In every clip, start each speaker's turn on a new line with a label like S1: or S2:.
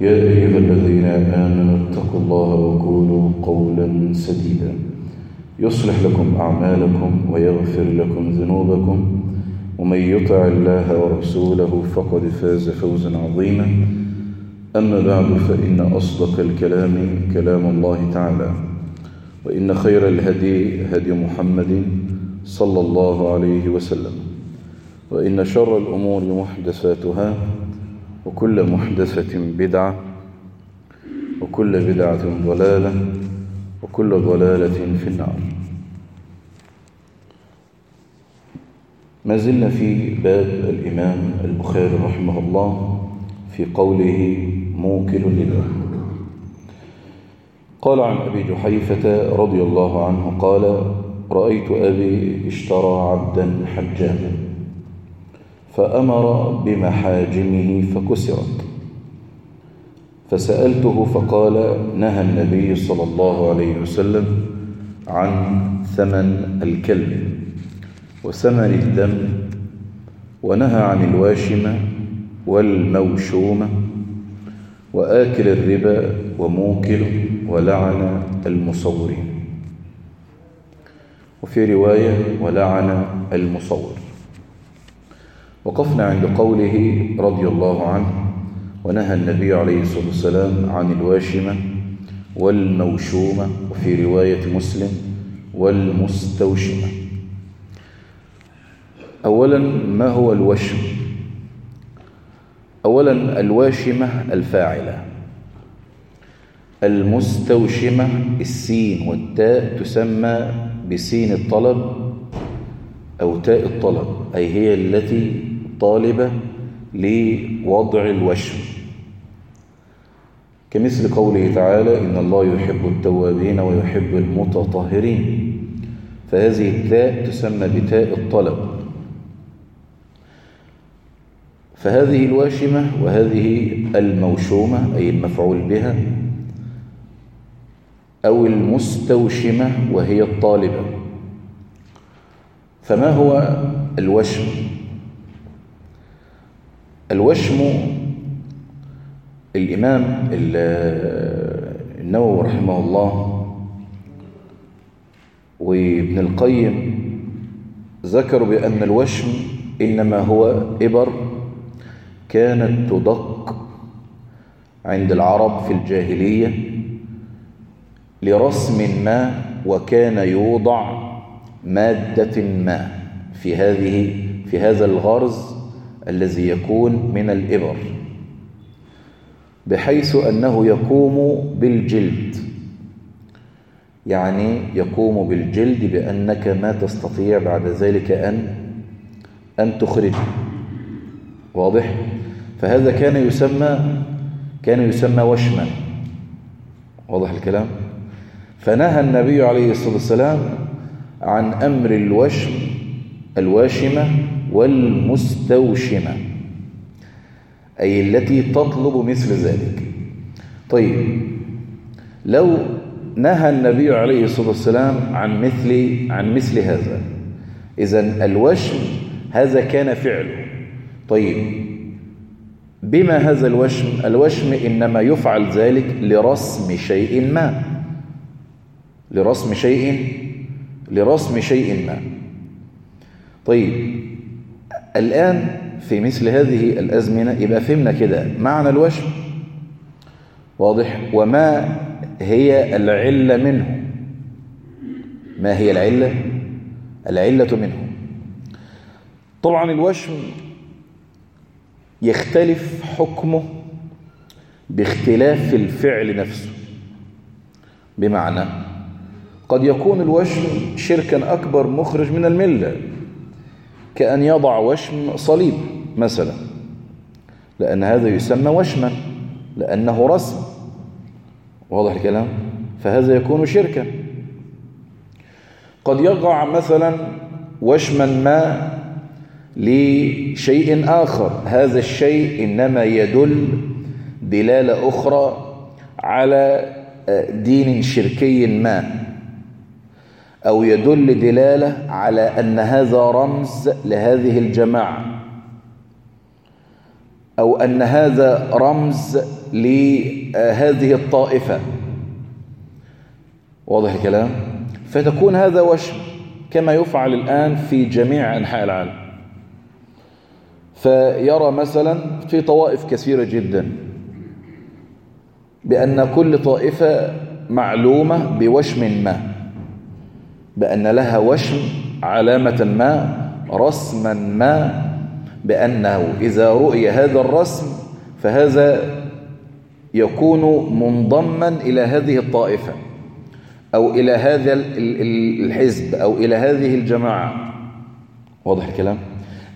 S1: يا أيها الذين آمنوا اتقوا الله وقولوا قولا سديدا. يصلح لكم أعمالكم ويغفر لكم ذنوبكم. ومن يطع الله ورسوله فقد فاز فوزا عظيما. أما بعد فإن أصدق الكلام كلام الله تعالى. وإن خير الهدي هدي محمد صلى الله عليه وسلم. وإن شر الأمور محدثاتها وكل محدثة بدعة وكل بدعة ضلالة وكل ضلالة في النار. ما زلنا في باب الإمام البخاري رحمه الله في قوله موكل لله. قال عن أبي جحيفة رضي الله عنه قال رأيت أبي اشترى عبدا حجاما فأمر بمحاجمه فكسرت. فسألته فقال نهى النبي صلى الله عليه وسلم عن ثمن الكلب وثمن الدم ونهى عن الواشمة والموشومة وآكل الربا وموكل ولعن المصورين. وفي رواية ولعن المصور. وقفنا عند قوله رضي الله عنه ونهى النبي عليه الصلاة والسلام عن الواشمة والموشومة وفي رواية مسلم والمستوشمة. أولا ما هو الوشم؟ أولا الواشمة الفاعلة. المستوشمة السين والتاء تسمى بسين الطلب أو تاء الطلب أي هي التي طالبة لوضع الوشم. كمثل قوله تعالى إن الله يحب التوابين ويحب المتطهرين. فهذه التاء تسمى بتاء الطلب. فهذه الواشمة وهذه الموشومة أي المفعول بها أو المستوشمة وهي الطالبة. فما هو الوشم؟ الوشم الإمام النووي رحمه الله وابن القيم ذكروا بأن الوشم إنما هو إبر كانت تدق عند العرب في الجاهلية لرسم ما وكان يوضع مادة ما في هذه في هذا الغرز الذي يكون من الإبر بحيث أنه يقوم بالجلد. يعني يقوم بالجلد بأنك ما تستطيع بعد ذلك أن أن تخرجه واضح؟ فهذا كان يسمى كان يسمى وشما. واضح الكلام؟ فنهى النبي عليه الصلاة والسلام عن أمر الوشم الواشمة والمستوشمة أي التي تطلب مثل ذلك. طيب لو نهى النبي عليه الصلاة والسلام عن مثل عن مثل هذا إذا الوشم هذا كان فعله. طيب بما هذا الوشم؟ الوشم إنما يفعل ذلك لرسم شيء ما. لرسم شيء لرسم شيء ما. طيب الآن في مثل هذه الأزمنة يبقى فهمنا كده. معنى الوشم؟ واضح. وما هي العلة منه؟ ما هي العلة؟ العلة منه. طبعا الوشم يختلف حكمه باختلاف الفعل نفسه. بمعنى قد يكون الوشم شركا أكبر مخرج من الملة. كأن يضع وشم صليب مثلا. لأن هذا يسمى وشما لأنه رسم. واضح الكلام؟ فهذا يكون شركا. قد يقع مثلا وشما ما لشيء آخر. هذا الشيء إنما يدل دلالة أخرى على دين شركي ما. أو يدل دلالة على أن هذا رمز لهذه الجماعة. أو أن هذا رمز لهذه الطائفة. واضح الكلام؟ فتكون هذا وشم كما يفعل الآن في جميع أنحاء العالم. فيرى مثلا في طوائف كثيرة جدا بأن كل طائفة معلومة بوشم ما. بأن لها وشم علامة ما رسما ما بأنه إذا رؤي هذا الرسم فهذا يكون منضما إلى هذه الطائفة أو إلى هذا الحزب أو إلى هذه الجماعة. واضح الكلام؟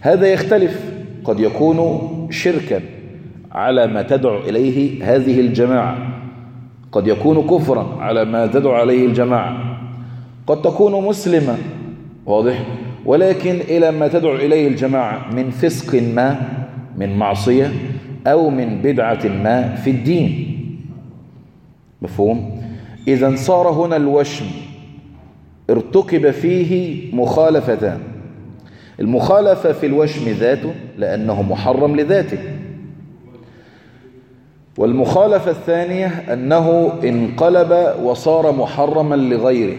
S1: هذا يختلف. قد يكون شركا على ما تدعو إليه هذه الجماعة. قد يكون كفرا على ما تدعو عليه الجماعة. قد تكون مسلمة. واضح. ولكن إلى ما تدعو إليه الجماعة من فسق ما من معصية أو من بدعة ما في الدين. مفهوم؟ إذا صار هنا الوشم ارتكب فيه مخالفتان المخالفة في الوشم ذاته لأنه محرم لذاته. والمخالفة الثانية أنه انقلب وصار محرما لغيره.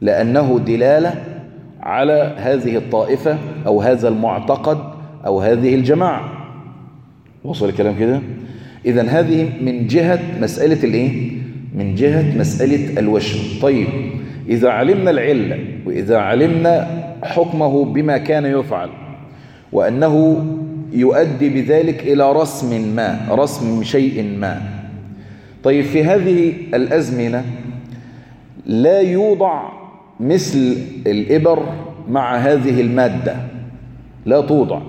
S1: لأنه دلالة على هذه الطائفة أو هذا المعتقد أو هذه الجماعة. وصل الكلام كده؟ إذا هذه من جهة مسألة الإيه؟ من جهة مسألة الوشم. طيب إذا علمنا العلة وإذا علمنا حكمه بما كان يفعل وأنه يؤدي بذلك إلى رسم ما رسم شيء ما. طيب في هذه الأزمنة لا يوضع مثل الإبر مع هذه المادة. لا توضع.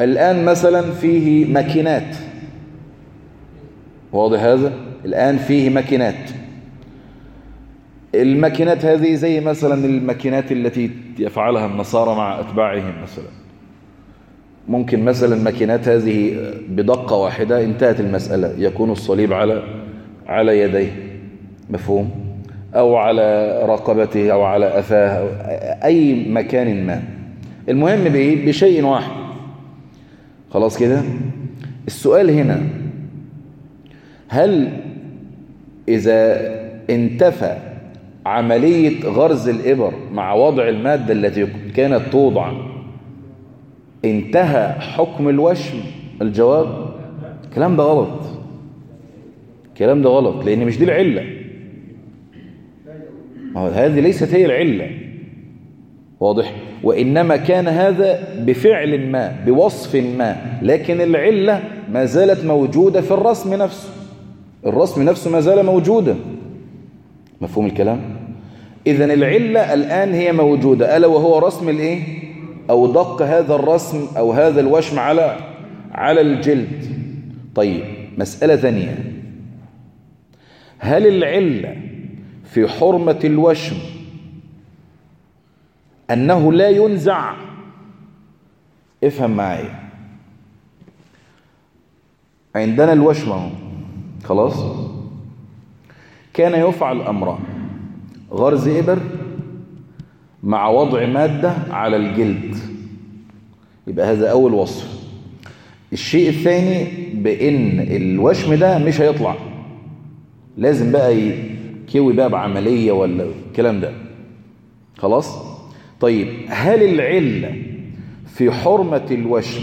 S1: الآن مثلا فيه ماكينات. واضح هذا؟ الآن فيه ماكينات. الماكينات هذه زي مثلا الماكينات التي يفعلها النصارى مع أتباعهم مثلا. ممكن مثلا الماكينات هذه بدقة واحدة انتهت المسألة. يكون الصليب على على يديه. مفهوم؟ أو على رقبته أو على أفاه أو أي مكان ما. المهم بإيه؟ بشيء واحد. خلاص كده؟ السؤال هنا هل إذا انتفى عملية غرز الإبر مع وضع المادة التي كانت توضع انتهى حكم الوشم؟ الجواب؟ الكلام ده غلط. الكلام ده غلط لأن مش دي العلة. هذه ليست هي العلة. واضح؟ وإنما كان هذا بفعل ما بوصف ما لكن العلة ما زالت موجودة في الرسم نفسه. الرسم نفسه ما زال موجودا مفهوم الكلام؟ إذا العلة الآن هي موجودة ألا وهو رسم الإيه؟ أو دق هذا الرسم أو هذا الوشم على على الجلد. طيب مسألة ثانية. هل العلة في حرمة الوشم أنه لا ينزع. افهم معي عندنا الوشم خلاص؟ كان يفعل أمران غرز إبر مع وضع مادة على الجلد. يبقى هذا أول وصف. الشيء الثاني بأن الوشم ده مش هيطلع. لازم بقى يكوي بقى بعملية ولا الكلام ده. خلاص؟ طيب هل العلة في حرمة الوشم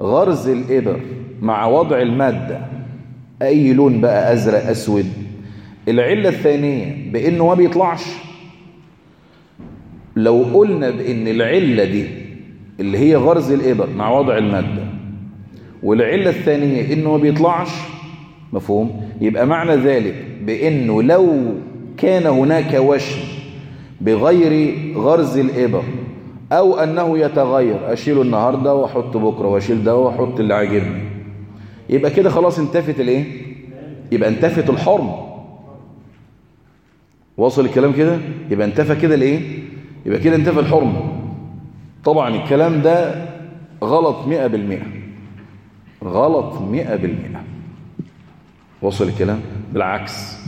S1: غرز الإبر مع وضع المادة أي لون بقى أزرق أسود؟ العلة الثانية بأنه ما بيطلعش. لو قلنا بإن العلة دي اللي هي غرز الإبر مع وضع المادة والعلة الثانية إنه ما بيطلعش مفهوم؟ يبقى معنى ذلك بأنه لو كان هناك وشم بغير غرز الإبر أو أنه يتغير أشيله النهاردة وأحط بكرة وأشيل ده وأحط اللي عاجبني يبقى كده خلاص انتفت الإيه؟ يبقى انتفت الحرم. واصل الكلام كده؟ يبقى انتفى كده الإيه؟ يبقى كده انتفى الحرم. طبعا الكلام ده غلط مئة بالمئة. غلط مئة بالمئة. وصل الكلام؟ بالعكس.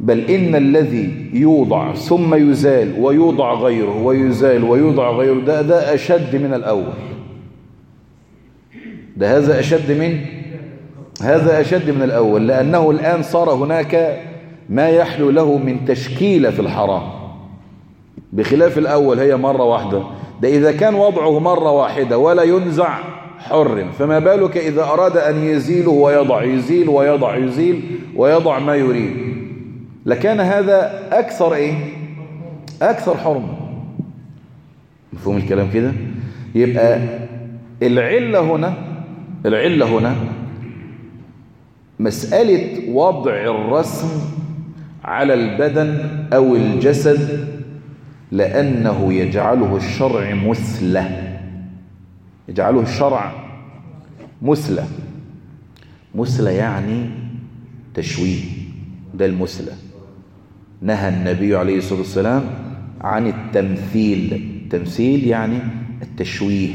S1: بل إن الذي يوضع ثم يزال ويوضع غيره ويزال ويوضع غيره ده ده أشد من الأول. ده هذا أشد من؟ هذا أشد من الأول لأنه الآن صار هناك ما يحلو له من تشكيلة في الحرام. بخلاف الأول هي مرة واحدة. ده إذا كان وضعه مرة واحدة ولا ينزع حر. فما بالك إذا أراد أن يزيله ويضع يزيل ويضع يزيل ويضع ما يريد. لكان هذا أكثر إيه؟ أكثر حرمة مفهوم الكلام كده؟ يبقى العلة هنا العلة هنا مسألة وضع الرسم على البدن أو الجسد لأنه يجعله الشرع مثلة يجعله الشرع مثلة مثلة يعني تشويه. ده المثلة نهى النبي عليه الصلاة والسلام عن التمثيل. التمثيل يعني التشويه.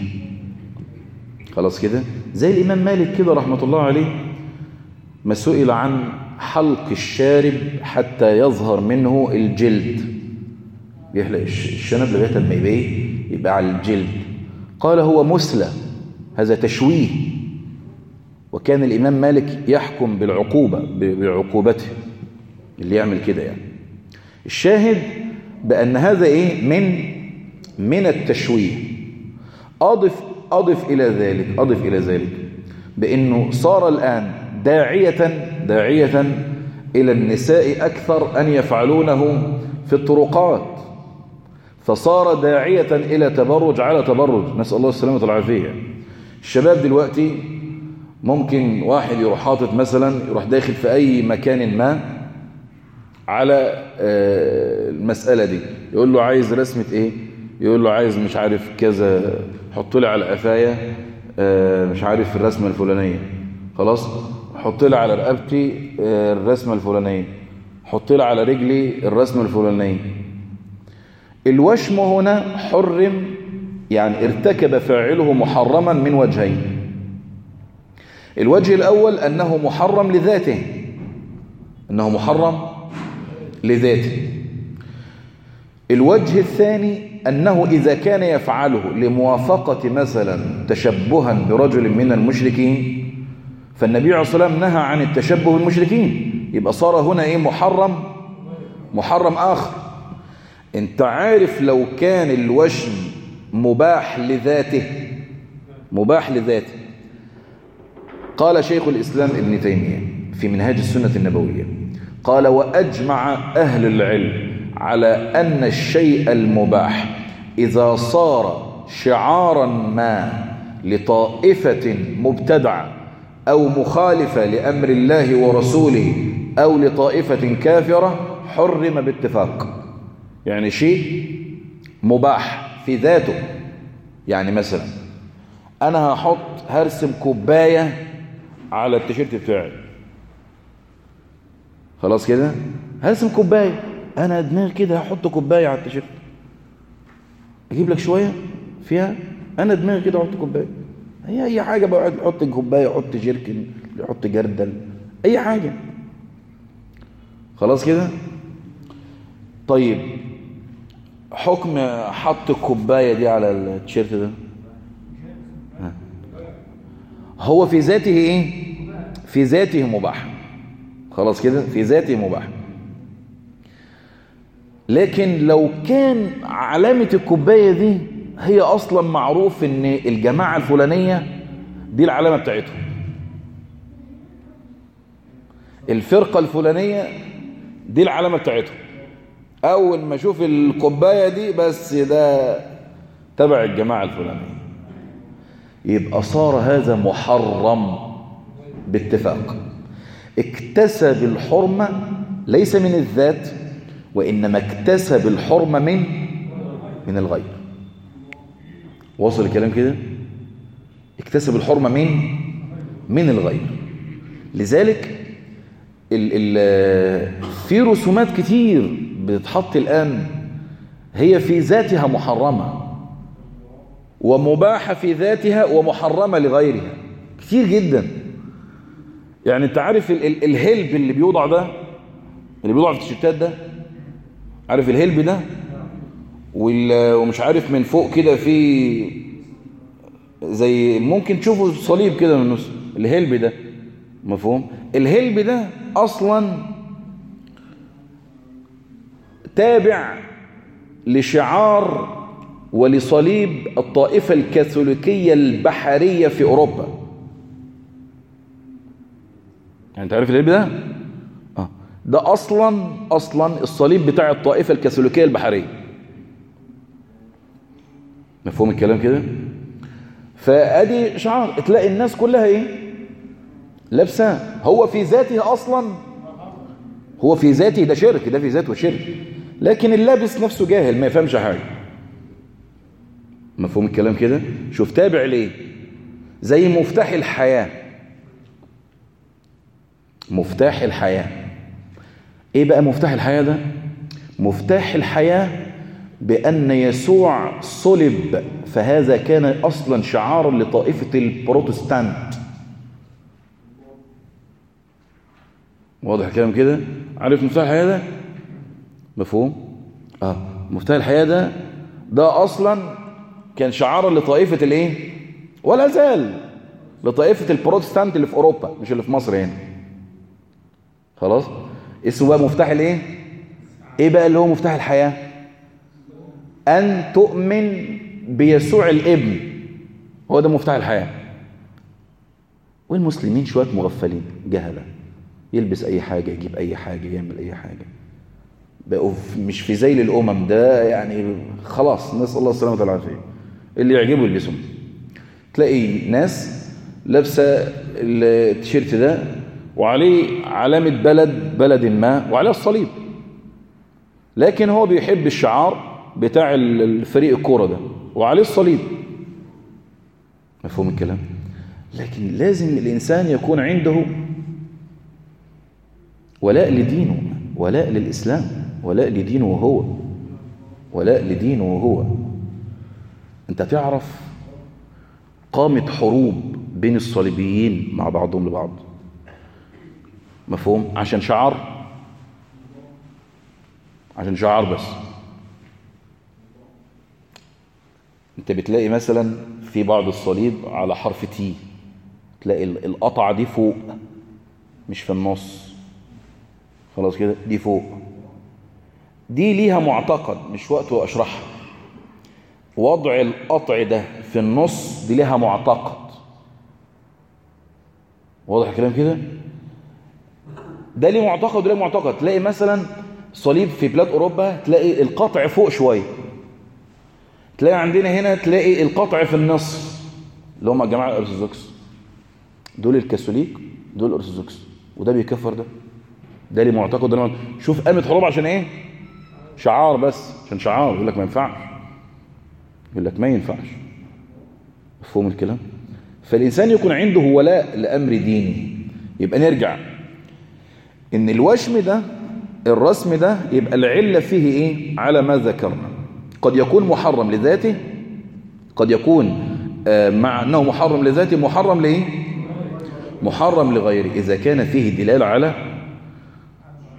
S1: خلاص كده؟ زي الإمام مالك كده رحمة الله عليه ما سئل عن حلق الشارب حتى يظهر منه الجلد. يحلق الشنب لغاية ما يبقى يبقى على الجلد. قال هو مسلى هذا تشويه. وكان الإمام مالك يحكم بالعقوبة بعقوبته. اللي يعمل كده يعني. الشاهد بأن هذا إيه؟ من من التشويه. أضف أضف إلى ذلك أضف إلى ذلك بأنه صار الآن داعية داعية إلى النساء أكثر أن يفعلونه في الطرقات. فصار داعية إلى تبرج على تبرج. نسأل الله السلامة والعافية. الشباب دلوقتي ممكن واحد يروح حاطط مثلا يروح داخل في أي مكان ما على المسألة دي. يقول له عايز رسمة إيه؟ يقول له عايز مش عارف كذا حط لي على قفايا مش عارف الرسمة الفلانية. خلاص؟ حط لي على رقبتي الرسمة الفلانية. حط لي على رجلي الرسمة الفلانية. الوشم هنا حرم يعني ارتكب فاعله محرما من وجهين. الوجه الأول أنه محرم لذاته أنه محرم لذاته. الوجه الثاني أنه إذا كان يفعله لموافقة مثلا تشبها برجل من المشركين فالنبي عليه الصلاة والسلام نهى عن التشبه بالمشركين. يبقى صار هنا إيه؟ محرم محرم آخر. انت عارف لو كان الوشم مباح لذاته مباح لذاته. قال شيخ الإسلام ابن تيمية في منهاج السنة النبوية قال وأجمع أهل العلم على أن الشيء المباح إذا صار شعارا ما لطائفة مبتدعة أو مخالفة لأمر الله ورسوله أو لطائفة كافرة حرم باتفاق. يعني شيء مباح في ذاته. يعني مثلا أنا هحط هرسم كوباية على التيشيرت بتاعي. خلاص كده؟ هرسم كوباية. أنا دماغي كده هحط كوباية على التيشيرت. أجيب لك شوية فيها؟ أنا دماغي كده أحط كوباية. هي أي حاجة بقعد أحط كوباية أحط جيركن أحط جردل أي حاجة. خلاص كده؟ طيب حكم حط الكوباية دي على التيشيرت ده؟ هو في ذاته إيه؟ في ذاته مباح. خلاص كده؟ في ذاته مباح. لكن لو كان علامة الكوباية دي هي أصلا معروف إن الجماعة الفلانية دي العلامة بتاعتهم. الفرقة الفلانية دي العلامة بتاعتهم. أول ما أشوف الكوباية دي بس ده تبع الجماعة الفلانية. يبقى صار هذا محرم باتفاق. اكتسب الحرمة ليس من الذات وإنما اكتسب الحرمة من من الغير. وصل الكلام كده؟ اكتسب الحرمة من من الغير. لذلك ال ال في رسومات كتير بتتحط الآن هي في ذاتها محرمة ومباحة في ذاتها ومحرمة لغيرها. كتير جدا. يعني أنت عارف ال ال الهلب اللي بيوضع ده؟ اللي بيوضع في التيشيرتات ده؟ عارف الهلب ده؟ ومش عارف من فوق كده في زي ممكن تشوفوا صليب كده من النص. الهلب ده مفهوم؟ الهلب ده أصلا تابع لشعار ولصليب الطائفة الكاثوليكية البحرية في أوروبا. يعني أنت عارف الهلب ده؟ آه. ده أصلا أصلا الصليب بتاع الطائفة الكاثوليكية البحرية. مفهوم الكلام كده؟ فأدي شعار. تلاقي الناس كلها إيه؟ لابسه هو في ذاته أصلا هو في ذاته ده شرك ده في ذاته شرك. لكن اللابس نفسه جاهل ما يفهمش حاجة. مفهوم الكلام كده؟ شوف تابع ليه؟ زي مفتاح الحياة. مفتاح الحياة. إيه بقى مفتاح الحياة ده؟ مفتاح الحياة بأن يسوع صلب فهذا كان أصلا شعارا لطائفة البروتستانت. واضح الكلام كده؟ عارف مفتاح الحياة ده؟ مفهوم؟ آه. مفتاح الحياة ده ده أصلا كان شعارا لطائفة الإيه؟ ولا زال لطائفة البروتستانت اللي في أوروبا مش اللي في مصر هنا. خلاص؟ اسمه بقى مفتاح الإيه؟ إيه بقى اللي هو مفتاح الحياة؟ أن تؤمن بيسوع الابن. هو ده مفتاح الحياة. والمسلمين شوية مغفلين جهلة. يلبس أي حاجة يجيب أي حاجة يعمل أي حاجة. بقوا مش في زي الأمم ده يعني خلاص نسأل الله السلامة والعافية. اللي يعجبه يلبسهم تلاقي ناس لابسة التيشيرت ده وعليه علامة بلد بلد ما وعليه الصليب. لكن هو بيحب الشعار بتاع الفريق الكورة ده وعليه الصليب. مفهوم الكلام؟ لكن لازم الإنسان يكون عنده ولاء لدينه ولاء للإسلام. ولاء لدينه وهو ولاء لدينه وهو أنت تعرف قامت حروب بين الصليبيين مع بعضهم لبعض. مفهوم؟ عشان شعار. عشان شعار بس. أنت بتلاقي مثلا في بعض الصليب على حرف تي تلاقي القطعة دي فوق مش في النص. خلاص كده؟ دي فوق. دي ليها معتقد مش وقته اشرحها وضع القطع ده في النص دي ليها معتقد. واضح الكلام كده؟ ده ليه معتقد وده ليه معتقد. تلاقي مثلا صليب في بلاد أوروبا تلاقي القطع فوق شوية. تلاقي عندنا هنا تلاقي القطع في النص اللي هم الجماعة الأرثوذكس. دول الكاثوليك دول الأرثوذكس. وده بيكفر ده. ده ليه معتقد ده شوف قامت حروب عشان إيه؟ شعار بس عشان شعار يقول لك ما ينفعش. يقول لك ما ينفعش. مفهوم الكلام؟ فالإنسان يكون عنده ولاء لأمر ديني. يبقى نرجع. إن الوشم ده الرسم ده يبقى العلة فيه إيه؟ على ما ذكرنا. قد يكون محرم لذاته قد يكون مع أنه محرم لذاته محرم لإيه؟ محرم لغيره. إذا كان فيه دلالة على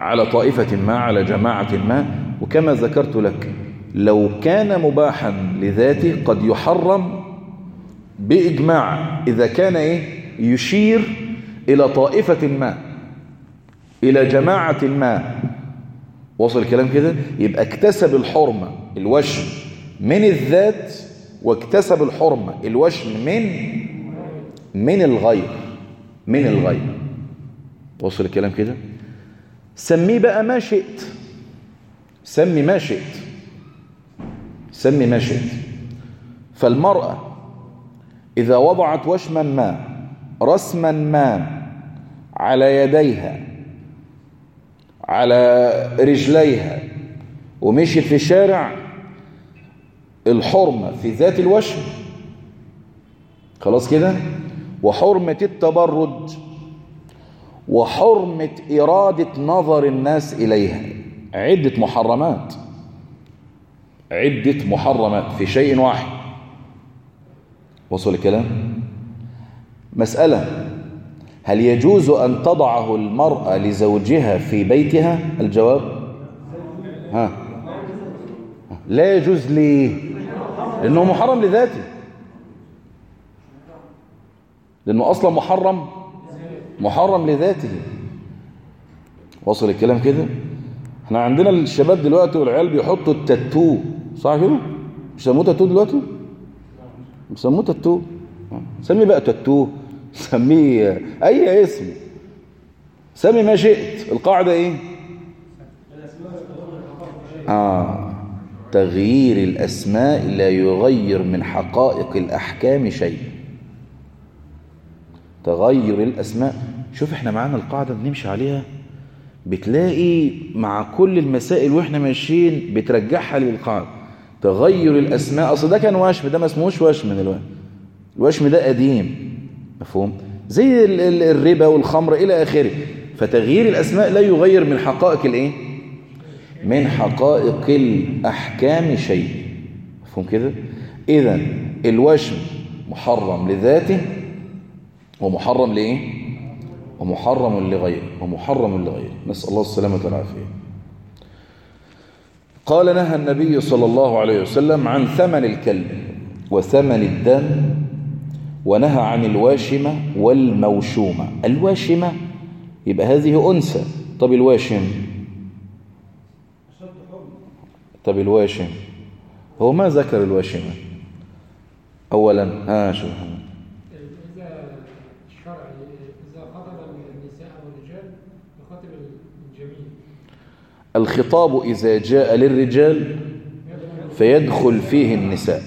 S1: على طائفة ما على جماعة ما وكما ذكرت لك لو كان مباحا لذاته قد يحرم بإجماع إذا كان إيه؟ يشير إلى طائفة ما إلى جماعة ما. وصل الكلام كده؟ يبقى اكتسب الحرمة الوشم من الذات واكتسب الحرمة الوشم من من الغير من الغير. وصل الكلام كده؟ سميه بقى ما شئت. سمي ما شئت. سمي ما شئت. فالمرأة إذا وضعت وشما ما رسما ما على يديها على رجليها ومشيت في الشارع الحرمة في ذات الوشم. خلاص كده؟ وحرمة التبرج وحرمة إرادة نظر الناس إليها. عدة محرمات. عدة محرمات في شيء واحد. وصل الكلام؟ مسألة هل يجوز أن تضعه المرأة لزوجها في بيتها؟ الجواب ها. لا يجوز ليه لأنه محرم لذاته. لأنه أصلا محرم. محرم لذاته. وصل الكلام كده؟ إحنا عندنا الشباب دلوقتي والعيال بيحطوا التاتو صح كده؟ بيسموه تاتو دلوقتي؟ بيسموه تاتو. سمي بقى تاتو سميه أي اسم. سمي ما شئت. القاعدة إيه؟ آه. تغيير الأسماء لا يغير من حقائق الأحكام شيء تغير الأسماء. شوف إحنا معانا القاعدة بنمشي عليها. بتلاقي مع كل المسائل وإحنا ماشيين بترجعها للقاعدة. تغير الأسماء أصل ده كان وشم ده ما اسمهوش وشم دلوقتي الوشم ده قديم مفهوم؟ زي الربا والخمر إلى آخره. فتغيير الأسماء لا يغير من حقائق الإيه؟ من حقائق الأحكام شيء. مفهوم كده؟ اذا الوشم محرم لذاته ومحرم لإيه؟ ومحرم لغيره ومحرم لغيره نسأل الله السلامة والعافية. قال نهى النبي صلى الله عليه وسلم عن ثمن الكلب وثمن الدم ونهى عن الواشمة والموشومة. الواشمة يبقى هذه أنثى. طب الواشم؟ طب الواشم هو ما ذكر الواشمة؟ أولا ها شو؟ الخطاب إذا جاء للرجال فيدخل فيه النساء.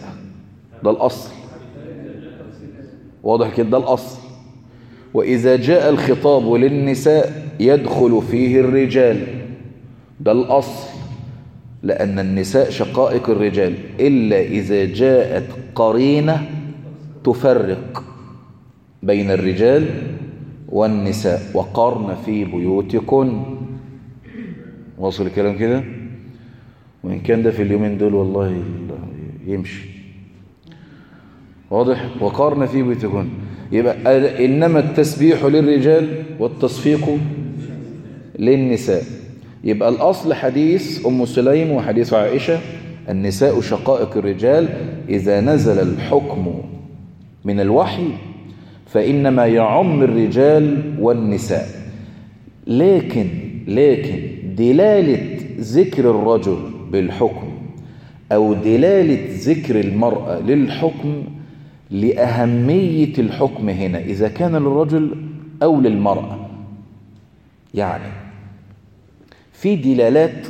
S1: ده الأصل. واضح كده؟ ده الأصل. وإذا جاء الخطاب للنساء يدخل فيه الرجال. ده الأصل. لأن النساء شقائق الرجال. إلا إذا جاءت قرينة تفرق بين الرجال والنساء. وقرن في بيوتكن. واصل الكلام كده؟ وإن كان ده في اليومين دول والله يمشي. واضح؟ وقارن في بيتكن يبقى إنما التسبيح للرجال والتصفيق للنساء. يبقى الأصل حديث أم سليم وحديث عائشة النساء شقائق الرجال إذا نزل الحكم من الوحي فإنما يعم الرجال والنساء. لكن لكن دلالة ذكر الرجل بالحكم أو دلالة ذكر المرأة للحكم لأهمية الحكم هنا إذا كان للرجل أو للمرأة. يعني في دلالات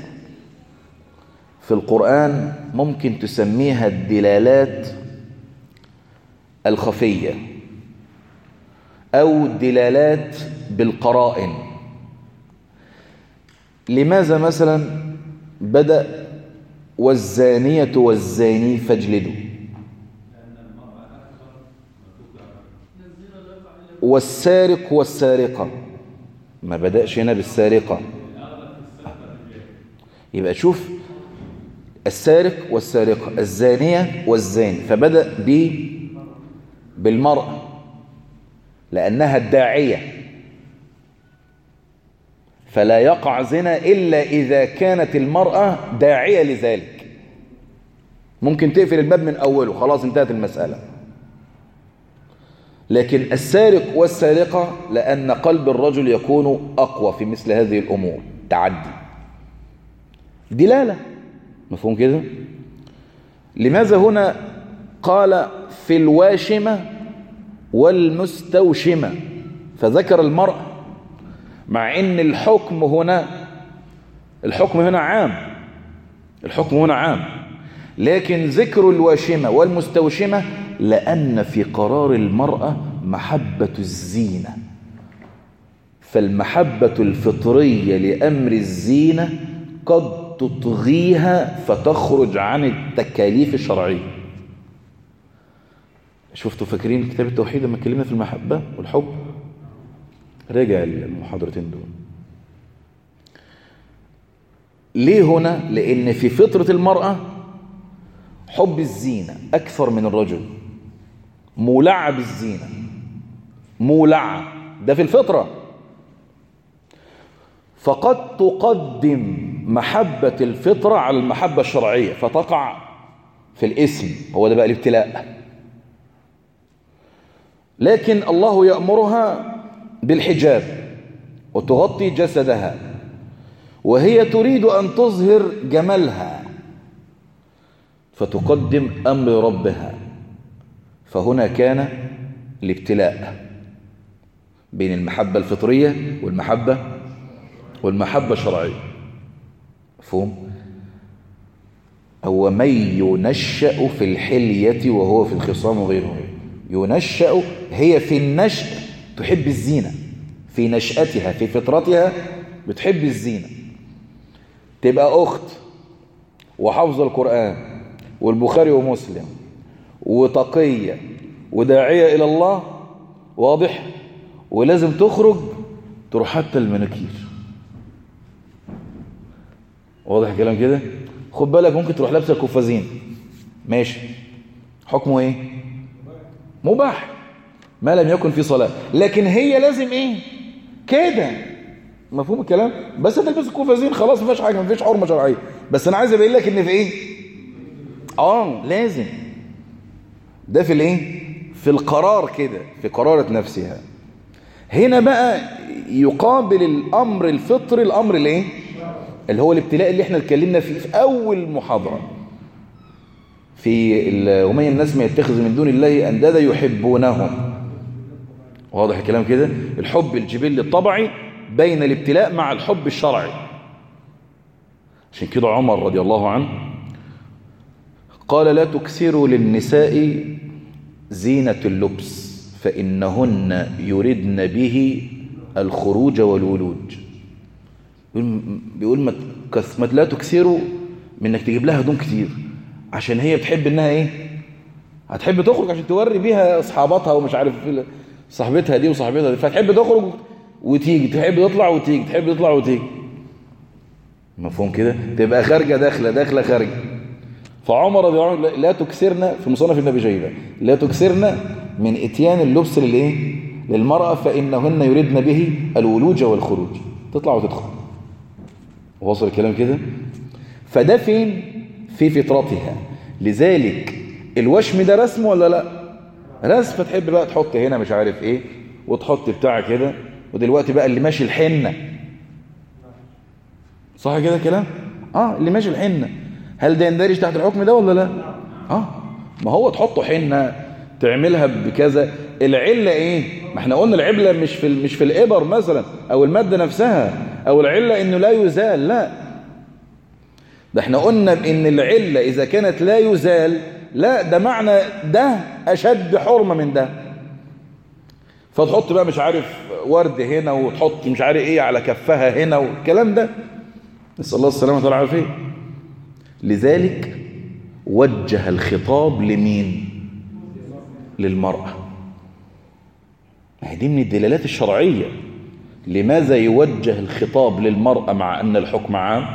S1: في القرآن ممكن تسميها الدلالات الخفية أو دلالات بالقرائن. لماذا مثلا بدأ والزانية والزاني فاجلدوا؟ والسارق والسارقة. ما بدأش هنا بالسارقة. يبقى شوف السارق والسارقة الزانية والزاني. فبدأ ب بالمرأة لأنها الداعية. فلا يقع زنا إلا إذا كانت المرأة داعية لذلك. ممكن تقفل الباب من أوله خلاص انتهت المسألة. لكن السارق والسارقة لأن قلب الرجل يكون أقوى في مثل هذه الأمور. تعدي. دلالة. مفهوم كده؟ لماذا هنا قال في الواشمة والمستوشمة؟ فذكر المرأة مع إن الحكم هنا الحكم هنا عام الحكم هنا عام. لكن ذكر الواشمة والمستوشمة لأن في قرار المرأة محبة الزينة. فالمحبة الفطرية لأمر الزينة قد تطغيها فتخرج عن التكاليف الشرعية. شفتوا فاكرين كتاب التوحيد لما اتكلمنا في المحبة والحب؟ راجع المحاضرتين دول. ليه هنا؟ لأن في فطرة المرأة حب الزينة أكثر من الرجل. مولعة بالزينة. مولعة. ده في الفطرة. فقد تقدم محبة الفطرة على المحبة الشرعية. فتقع في الاسم. هو ده بقى الابتلاء. لكن الله يأمرها بالحجاب وتغطي جسدها وهي تريد أن تظهر جمالها فتقدم أمر ربها فهنا كان الابتلاء بين المحبة الفطرية والمحبة والمحبة الشرعية. مفهوم؟ أو من ينشأ في الحلية وهو في الخصام وغيره. ينشأ هي في النشأ تحب الزينة في نشأتها في فطرتها بتحب الزينة. تبقى أخت وحفظ القرآن والبخاري ومسلم وتقية وداعية إلى الله واضح ولازم تخرج تروح حتى المناكير. واضح الكلام كده؟ خد بالك ممكن تروح لابسة الكفازين ماشي. حكمه إيه؟ مباح. ما لم يكن في صلاة. لكن هي لازم إيه؟ كده. مفهوم الكلام؟ بس تلبس الكوفازين خلاص ما فيش حاجة ما فيش حرمة شرعية. بس أنا عايز أبين لك إن في إيه؟ آه لازم. ده في الإيه؟ في القرار كده في قرارة نفسها. هنا بقى يقابل الأمر الفطري الأمر الإيه؟ اللي هو الابتلاء اللي إحنا اتكلمنا فيه في أول محاضرة. في ومن الناس ما يتخذ من دون الله أندادا يحبونهم. واضح الكلام كده؟ الحب الجبلي الطبعي بين الابتلاء مع الحب الشرعي. عشان كده عمر رضي الله عنه قال لا تكسروا للنساء زينة اللبس فإنهن يردن به الخروج والولوج. بيقول ما لا تكسروا من إنك تجيب لها هدوم كتير عشان هي بتحب إنها إيه؟ هتحب تخرج عشان توري بيها أصحاباتها ومش عارف صاحبتها دي وصاحبتها دي فتحب تخرج وتيجي تحب تطلع وتيجي تحب تطلع وتيجي. مفهوم كده؟ تبقى خارجة داخلة داخلة خارجة. فعمر رضي الله عنه لا تكسرنا في مصنف النبي جيدا لا تكسرنا من إتيان اللبس للإيه؟ للمرأة فإنهن يردن به الولوج والخروج. تطلع وتدخل. وصل الكلام كده؟ فده فين؟ في فطرتها. لذلك الوشم ده رسم ولا لا؟ رسم فتحب بقى تحط هنا مش عارف إيه وتحط بتاع كده ودلوقتي بقى اللي ماشي الحنة. صح كده كلام آه اللي ماشي الحنة. هل ده يندرج تحت الحكم ده ولا لا؟ آه ما هو تحطه حنة تعملها بكذا. العلة إيه؟ ما إحنا قلنا العلة مش في مش في الإبر مثلا أو المادة نفسها أو العلة إنه لا يزال لا. ده إحنا قلنا إن العلة إذا كانت لا يزال لا ده معنى ده أشد حرمة من ده. فتحط بقى مش عارف ورد هنا وتحط مش عارف إيه على كفها هنا والكلام ده. نسأل الله السلامة والعافية. لذلك وجه الخطاب لمين؟ للمرأة. دي من الدلالات الشرعية. لماذا يوجه الخطاب للمرأة مع أن الحكم عام؟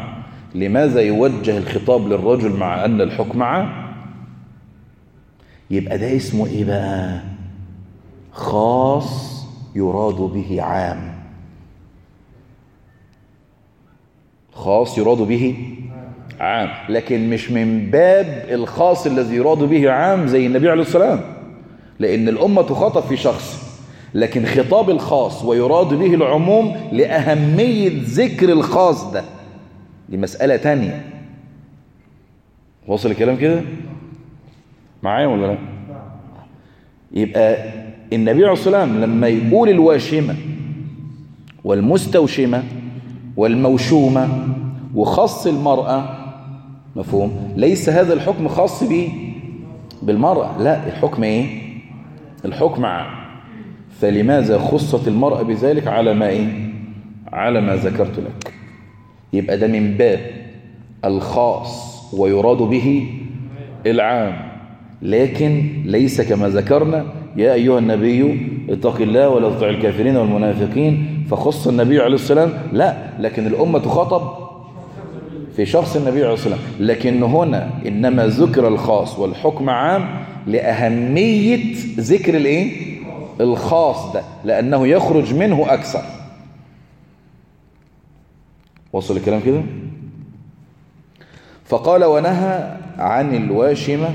S1: لماذا يوجه الخطاب للرجل مع أن الحكم عام؟ يبقى ده اسمه إيه بقى؟ خاص يراد به عام. خاص يراد به عام. لكن مش من باب الخاص الذي يراد به عام زي النبي عليه السلام لأن الأمة تخاطب في شخص. لكن خطاب الخاص ويراد به العموم لأهمية ذكر الخاص ده. دي مسألة تانية. وصل الكلام كده؟ معايا ولا لا؟ يبقى النبي عليه الصلاة والسلام لما يقول الواشمة والمستوشمة والموشومة وخص المرأة مفهوم؟ ليس هذا الحكم خاص به بالمرأة لا الحكم إيه؟ الحكم عام. فلماذا خصت المرأة بذلك على ما إيه؟ على ما ذكرت لك. يبقى ده من باب الخاص ويراد به العام. لكن ليس كما ذكرنا يا أيها النبي اتق الله ولا تطع الكافرين والمنافقين. فخص النبي عليه السلام لا لكن الأمة تخاطب في شخص النبي عليه السلام. لكن هنا إنما ذكر الخاص والحكم عام لأهمية ذكر الإيه؟ الخاص ده لأنه يخرج منه أكثر. وصل الكلام كده؟ فقال ونهى عن الواشمة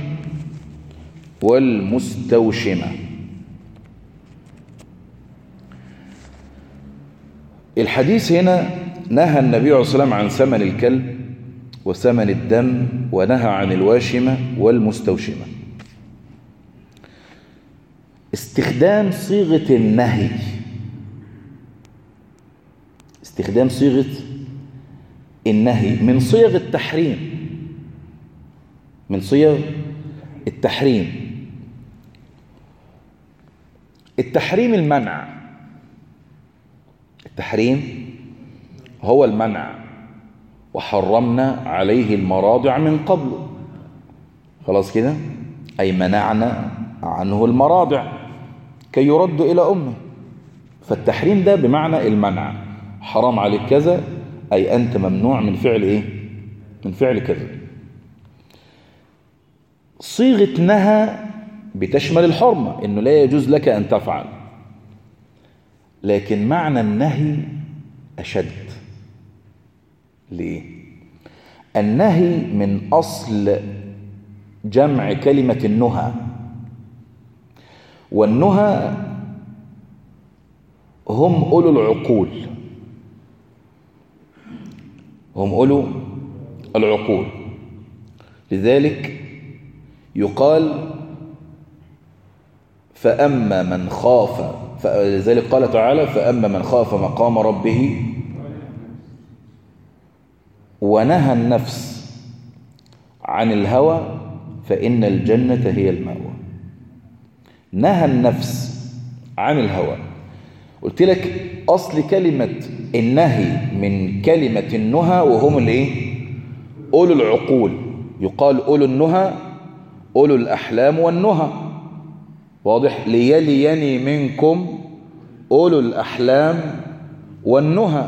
S1: والمستوشمة. الحديث هنا نهى النبي عليه الصلاة عن ثمن الكلب وثمن الدم ونهى عن الواشمة والمستوشمة. استخدام صيغة النهي. استخدام صيغة النهي من صيغ التحريم. من صيغ التحريم. التحريم المنع. التحريم هو المنع. وحرمنا عليه المراضع من قبل. خلاص كده؟ أي منعنا عنه المراضع. كي يرد إلى أمه. فالتحريم ده بمعنى المنع. حرام عليك كذا أي أنت ممنوع من فعل إيه؟ من فعل كذا. صيغة نهى بتشمل الحرمة إنه لا يجوز لك أن تفعل. لكن معنى النهي أشد. ليه؟ النهي من أصل جمع كلمة النهى. والنهى هم أولو العقول. هم أولو العقول. لذلك يقال فأما من خاف لذلك قال تعالى فأما من خاف مقام ربه ونهى النفس عن الهوى فإن الجنة هي المأوى. نهى النفس عن الهوى. قلت لك أصل كلمة النهي من كلمة النهى وهم الإيه؟ أولو العقول. يقال أولو النهى أولو الأحلام والنهى. واضح. ليليني منكم أولو الأحلام والنهى.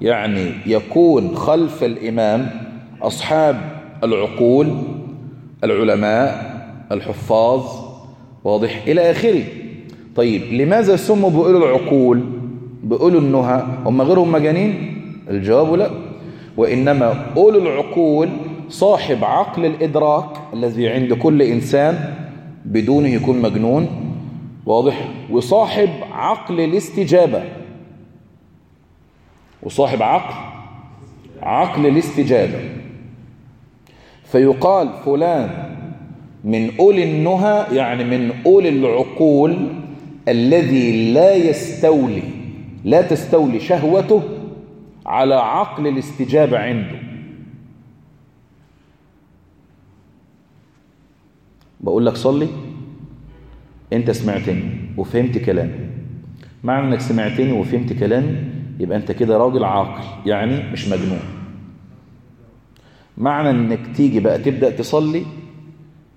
S1: يعني يكون خلف الإمام أصحاب العقول العلماء الحفاظ. واضح. إلى آخره. طيب لماذا سموا بأولو العقول؟ بأولو النهى. هم غيرهم مجانين؟ الجواب لا. وإنما أولو العقول صاحب عقل الإدراك الذي عند كل إنسان بدونه يكون مجنون واضح؟ وصاحب عقل الاستجابة. وصاحب عقل عقل الاستجابة. فيقال فلان من أولي النهى يعني من أولي العقول الذي لا يستولي لا تستولي شهوته على عقل الاستجابة عنده. بقول لك صلي انت سمعتني وفهمت كلامي. معنى انك سمعتني وفهمت كلامي يبقى انت كده راجل عاقل يعني مش مجنون. معنى انك تيجي بقى تبدأ تصلي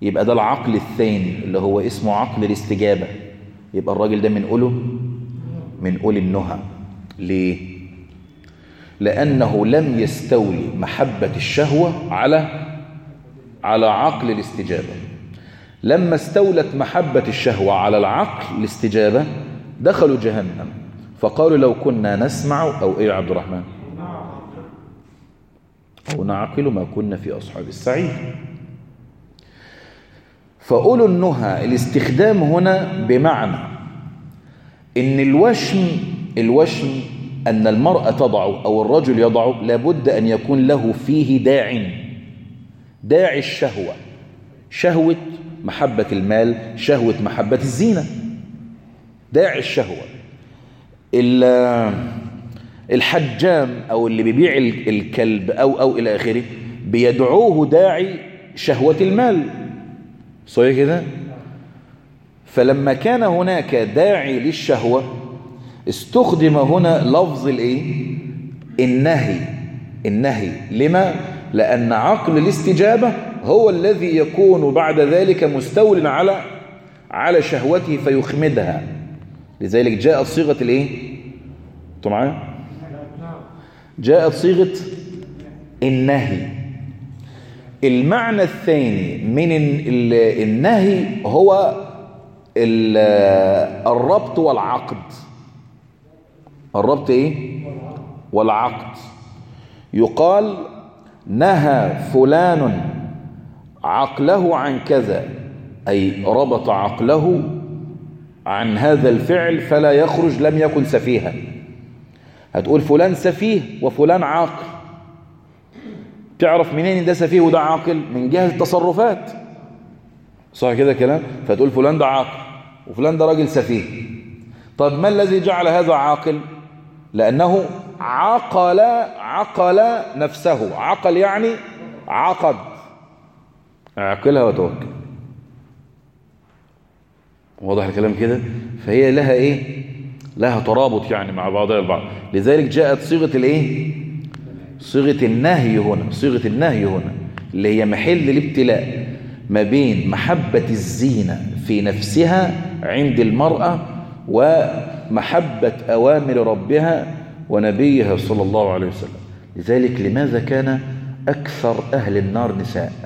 S1: يبقى ده العقل الثاني اللي هو اسمه عقل الاستجابة. يبقى الراجل ده من أوله من أولي النهى. ليه؟ لأنه لم يستولي محبة الشهوة على على عقل الاستجابة. لما استولت محبة الشهوة على العقل الاستجابة دخلوا جهنم. فقالوا لو كنا نسمع أو إيه عبد الرحمن؟ أو نعقل ما كنا في أصحاب السعير. فأولو النهى الاستخدام هنا بمعنى إن الوشم الوشم أن المرأة تضع أو الرجل يضع لابد أن يكون له فيه داع. داعي الشهوة. شهوة محبة المال شهوة محبة الزينة. داعي الشهوة. الحجام أو اللي بيبيع الكلب أو أو إلى آخره بيدعوه داعي شهوة المال. صحيح كده؟ فلما كان هناك داعي للشهوة استخدم هنا لفظ الإيه؟ النهي. النهي. لما؟ لأن عقل الاستجابة هو الذي يكون بعد ذلك مستول على على شهوته فيخمدها. لذلك جاءت صيغة الايه؟ أنتوا معايا؟ جاءت صيغة النهي. المعنى الثاني من النهي هو الربط والعقد. الربط إيه؟ والعقد. يقال نهى فلان عقله عن كذا أي ربط عقله عن هذا الفعل فلا يخرج لم يكن سفيها. هتقول فلان سفيه وفلان عاقل. تعرف منين ده سفيه وده عاقل؟ من جهة التصرفات. صح كده كلام فتقول فلان ده عاقل وفلان ده راجل سفيه. طب ما الذي جعل هذا عاقل؟ لأنه عقل عقل نفسه. عقل يعني عقد. أعقلها وتوكل واضح الكلام كده؟ فهي لها إيه؟ لها ترابط يعني مع بعضها البعض. لذلك جاءت صيغة الإيه؟ صيغة النهي هنا صيغة النهي هنا اللي هي محل الابتلاء ما بين محبة الزينة في نفسها عند المرأة ومحبة أوامر ربها ونبيها صلى الله عليه وسلم. لذلك لماذا كان أكثر أهل النار نساء؟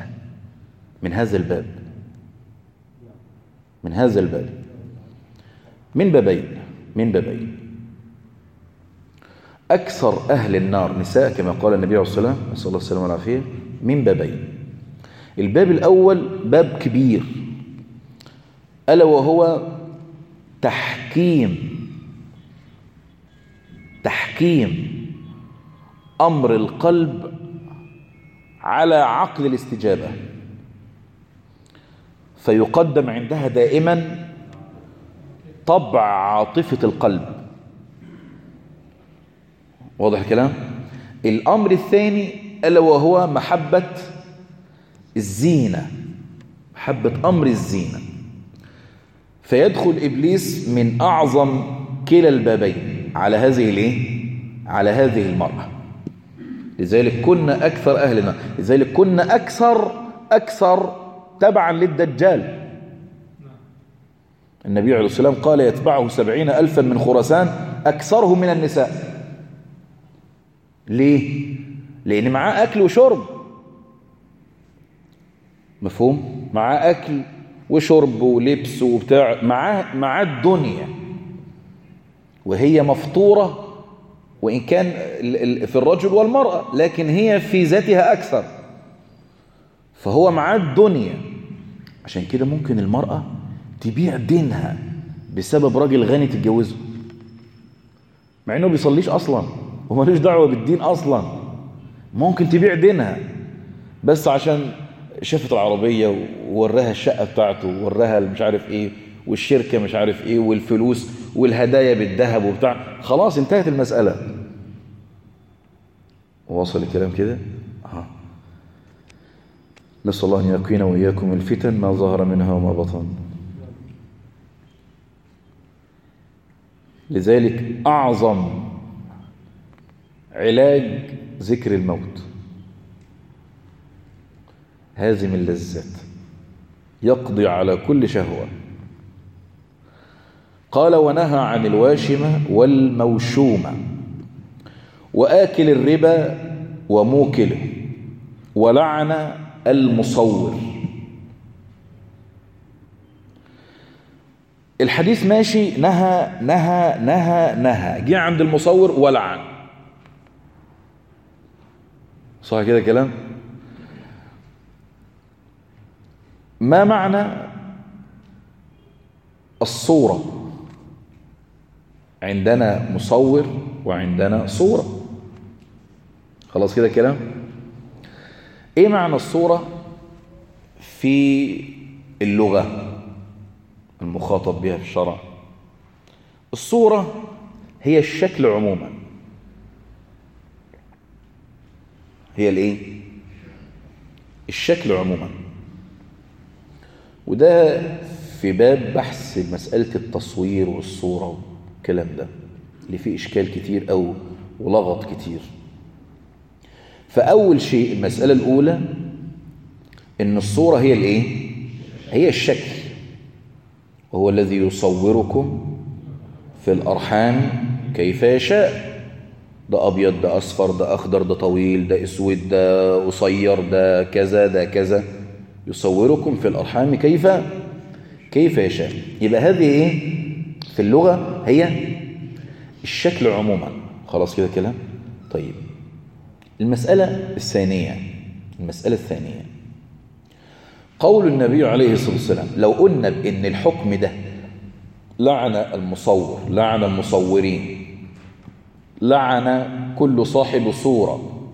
S1: من هذا الباب. من هذا الباب. من بابين. من بابين. أكثر أهل النار نساء كما قال النبي عليه الصلاة والسلام وسلم والعافية من بابين. الباب الأول باب كبير. ألا وهو تحكيم. تحكيم أمر القلب على عقل الاستجابة. فيقدم عندها دائما طبع عاطفة القلب. واضح الكلام؟ الأمر الثاني ألا وهو محبة الزينة محبة أمر الزينة. فيدخل إبليس من أعظم كلا البابين على هذه الإيه؟ على هذه المرأة. لذلك كنا أكثر أهلنا لذلك كنا أكثر أكثر تبعا للدجال. النبي عليه والسلام قال يتبعه سبعين ألفا من خرسان أكثرهم من النساء. ليه؟ لأن معاه أكل وشرب. مفهوم؟ معاه أكل وشرب ولبس وبتاع. معاه معاه الدنيا. وهي مفطورة وإن كان في الرجل والمرأة لكن هي في ذاتها أكثر. فهو معاه الدنيا. عشان كده ممكن المرأة تبيع دينها بسبب راجل غني تتجوزه. مع إنه بيصليش أصلا ومالوش دعوة بالدين أصلا. ممكن تبيع دينها بس عشان شافت العربية ووراها الشقة بتاعته ووراها مش عارف إيه والشركة مش عارف إيه والفلوس والهدايا بالذهب وبتاع. خلاص انتهت المسألة. وصل الكلام كده؟ نسأل الله أن يقينا وإياكم الفتن ما ظهر منها وما بطن. لذلك أعظم علاج ذكر الموت هازم اللذات يقضي على كل شهوة. قال ونهى عن الواشمة والموشومة وآكل الربا وموكله ولعن المصور. الحديث ماشي نهى نهى نهى نهى. جه عند المصور ولعن. صح كده كلام ما معنى الصورة؟ عندنا مصور وعندنا صورة. خلاص كده كلام إيه معنى الصورة في اللغة المخاطب بها في الشرع؟ الصورة هي الشكل عموما. هي الإيه؟ الشكل عموما. وده في باب بحث مسألة التصوير والصورة والكلام ده اللي فيه إشكال كتير أو ولغط كتير. فأول شيء المسألة الأولى إن الصورة هي الإيه؟ هي الشكل. وهو الذي يصوركم في الأرحام كيف يشاء. ده أبيض ده أصفر ده أخضر ده طويل ده أسود ده قصير ده كذا ده كذا. يصوركم في الأرحام كيف؟ كيف يشاء. يبقى هذه إيه؟ في اللغة هي الشكل عموما. خلاص كده كلام؟ طيب. المسألة الثانية المسألة الثانية. قول النبي عليه الصلاة والسلام لو قلنا بأن الحكم ده لعن المصور لعن المصورين لعن كل صاحب صورة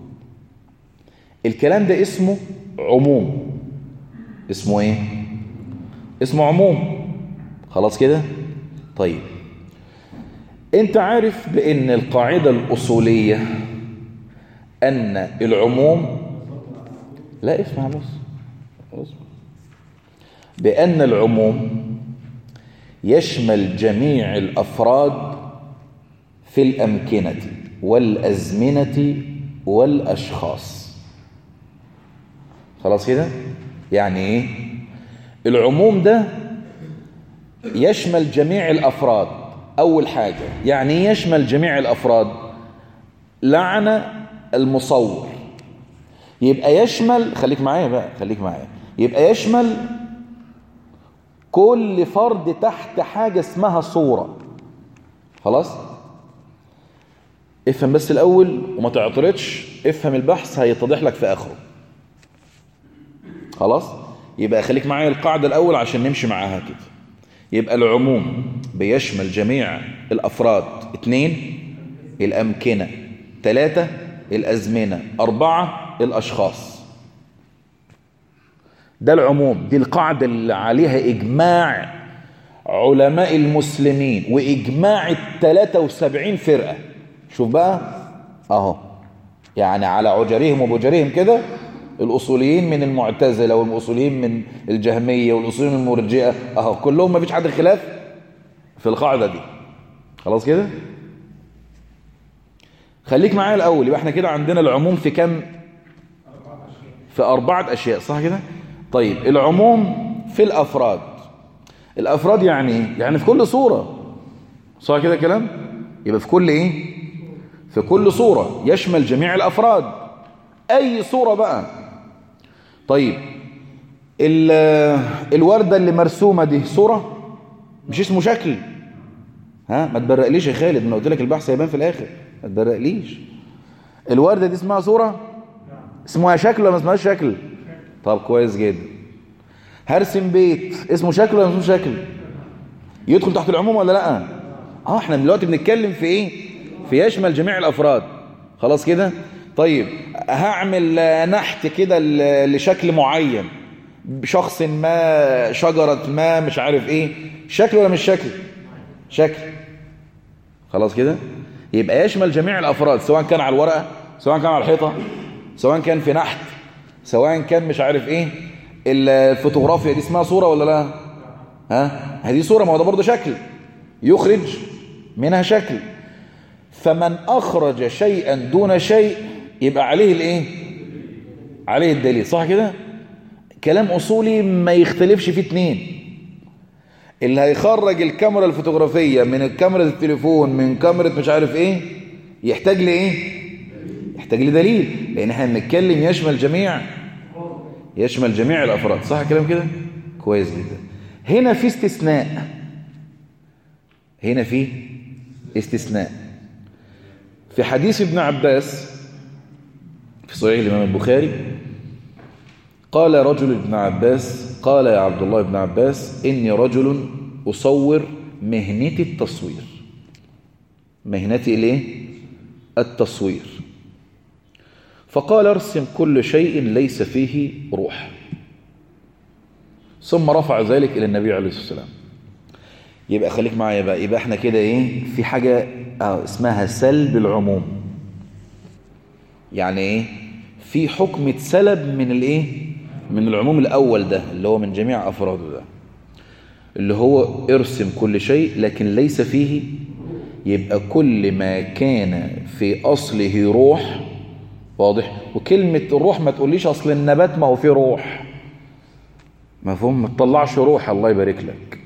S1: الكلام ده اسمه عموم. اسمه إيه؟ اسمه عموم. خلاص كده؟ طيب. أنت عارف بإن القاعدة الأصولية أن العموم لا اسمع بس اسمع. بأن العموم يشمل جميع الأفراد في الأمكنة والأزمنة والأشخاص. خلاص كده؟ يعني إيه؟ العموم ده يشمل جميع الأفراد. أول حاجة يعني يشمل جميع الأفراد؟ لعن المصور. يبقى يشمل خليك معايا بقى خليك معايا. يبقى يشمل كل فرد تحت حاجة اسمها صورة. خلاص؟ افهم بس الأول وما تعترضش. افهم البحث هيتضح لك في آخره. خلاص؟ يبقى خليك معايا القاعدة الأول عشان نمشي معاها كده. يبقى العموم بيشمل جميع الأفراد. اثنين الأمكنة. ثلاثة الأزمنة أربعة الأشخاص. ده العموم دي القاعدة اللي عليها إجماع علماء المسلمين وإجماع التلاتة وسبعين فرقة. شوف بقى أهو يعني على عجرهم وبجرهم كده الأصوليين من المعتزلة والأصوليين من الجهمية والأصوليين من المرجئة. أهو كلهم ما فيش حد خلاف في القاعدة دي. خلاص كده؟ خليك معايا الأول. يبقى إحنا كده عندنا العموم في كم في أربعة أشياء صح كده؟ طيب العموم في الأفراد. الأفراد يعني إيه؟ يعني في كل صورة. صح كده كلام يبقى في كل إيه؟ في كل صورة. يشمل جميع الأفراد. أي صورة بقى. طيب الوردة اللي مرسومة دي صورة؟ مش اسمه شكل. ها؟ ما تبرقليش يا خالد أنا قلت لك البحث هيبان في الآخر. ما تبرقليش الوردة دي اسمها صورة؟ اسمها شكل ولا ما اسمهاش شكل؟ طب كويس جدا. هرسم بيت اسمه شكل ولا اسمه شكل؟ يدخل تحت العموم ولا لأ؟ آه إحنا دلوقتي بنتكلم في إيه؟ في يشمل جميع الأفراد. خلاص كده؟ طيب هعمل نحت كده لشكل معين. شخص ما شجرة ما مش عارف إيه. شكل ولا مش شكل؟ شكل. خلاص كده؟ يبقى يشمل جميع الأفراد سواء كان على الورقة سواء كان على الحيطة سواء كان في نحت سواء كان مش عارف إيه الفوتوغرافيا دي اسمها صورة ولا لا؟ ها؟ هذه صورة ما هو ده برضه شكل. يخرج منها شكل. فمن أخرج شيئا دون شيء يبقى عليه الإيه؟ عليه الدليل صح كده؟ كلام أصولي ما يختلفش فيه اتنين. اللي هيخرج الكاميرا الفوتوغرافية من الكاميرا التليفون من كاميرا مش عارف إيه يحتاج لإيه؟ يحتاج لدليل. لأن إحنا بنتكلم يشمل جميع يشمل جميع الأفراد. صح الكلام كده؟ كويس جدا. هنا في استثناء. هنا في استثناء. في حديث ابن عباس في صحيح الإمام البخاري قال رجل ابن عباس قال يا عبد الله بن عباس إني رجل أصور مهنتي التصوير. مهنتي الايه التصوير. فقال ارسم كل شيء ليس فيه روح. ثم رفع ذلك إلى النبي عليه الصلاة والسلام. يبقى خليك معايا بقى يبقى إحنا كده إيه؟ في حاجة آه اسمها سلب العموم. يعني إيه؟ في حكم اتسلب من الإيه؟ من العموم الأول ده اللي هو من جميع أفراده ده اللي هو ارسم كل شيء لكن ليس فيه يبقى كل ما كان في أصله روح واضح. وكلمة الروح ما تقوليش أصل النبات ما هو فيه روح. مفهوم؟ ما تطلعش روح الله يبارك لك.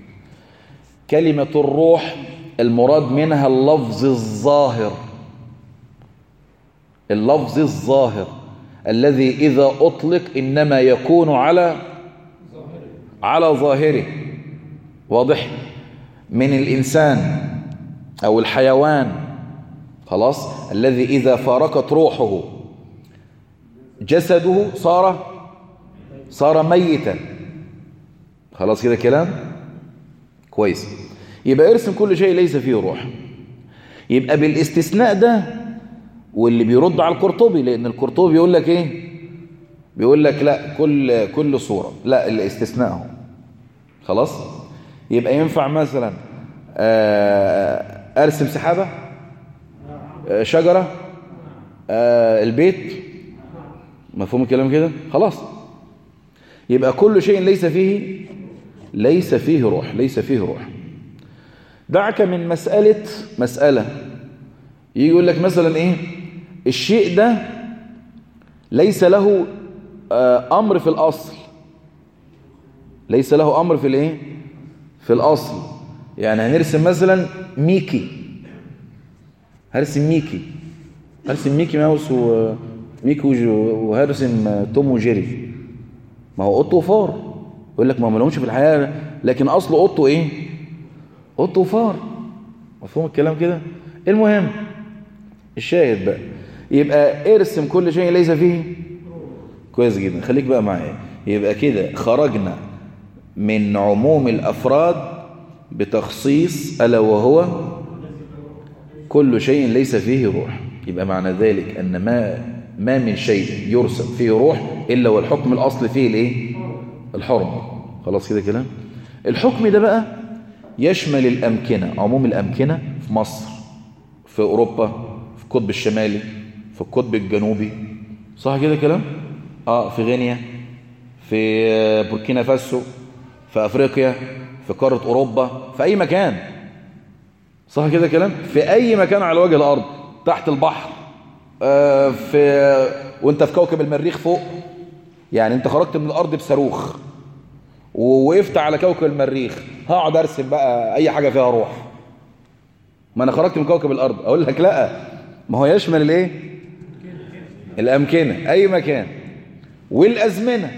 S1: كلمة الروح المراد منها اللفظ الظاهر. اللفظ الظاهر. الذي إذا أطلق إنما يكون على على ظاهره. واضح؟ من الإنسان أو الحيوان. خلاص؟ الذي إذا فارقت روحه. جسده صار صار ميتا. خلاص كده كلام؟ كويس. يبقى ارسم كل شيء ليس فيه روح. يبقى بالإستثناء ده واللي بيرد على القرطبي لأن القرطبي بيقول لك إيه؟ بيقول لك لأ كل كل صورة لأ الاستثناء هو خلاص؟ يبقى ينفع مثلا أرسم سحابة؟ شجرة؟ البيت؟ مفهوم الكلام كده؟ خلاص. يبقى كل شيء ليس فيه ليس فيه روح ليس فيه روح. دعك من مسألة مسألة. يجي يقول لك مثلا إيه؟ الشيء ده ليس له أمر في الأصل. ليس له أمر في الإيه؟ في الأصل. يعني هنرسم مثلا ميكي. هرسم ميكي. هرسم ميكي ماوس وميكي وهرسم توم وجيري. ما هو قط وفار. يقول لك ما هم لهمش في الحياة لكن أصل قط إيه؟ قط وفار. مفهوم الكلام كده؟ المهم الشاهد بقى. يبقى ارسم كل شيء ليس فيه. كويس جدا. خليك بقى معايا. يبقى كده خرجنا من عموم الأفراد بتخصيص ألا وهو كل شيء ليس فيه روح. يبقى معنى ذلك أن ما ما من شيء يرسم فيه روح إلا والحكم الأصل فيه الإيه؟ الحرم. خلاص كده كلام؟ الحكم ده بقى يشمل الأمكنة عموم الأمكنة في مصر في أوروبا في القطب الشمالي في القطب الجنوبي. صح كده كلام آه في غينيا في بوركينا فاسو في أفريقيا في قارة أوروبا في أي مكان. صح كده كلام في أي مكان على وجه الأرض تحت البحر آه في وأنت في كوكب المريخ فوق. يعني أنت خرجت من الأرض بصاروخ ووقفت على كوكب المريخ. هقعد أرسم بقى أي حاجة فيها روح. ما أنا خرجت من كوكب الأرض. أقول لك لا ما هو يشمل الإيه؟ الأمكنة أي مكان. والأزمنة.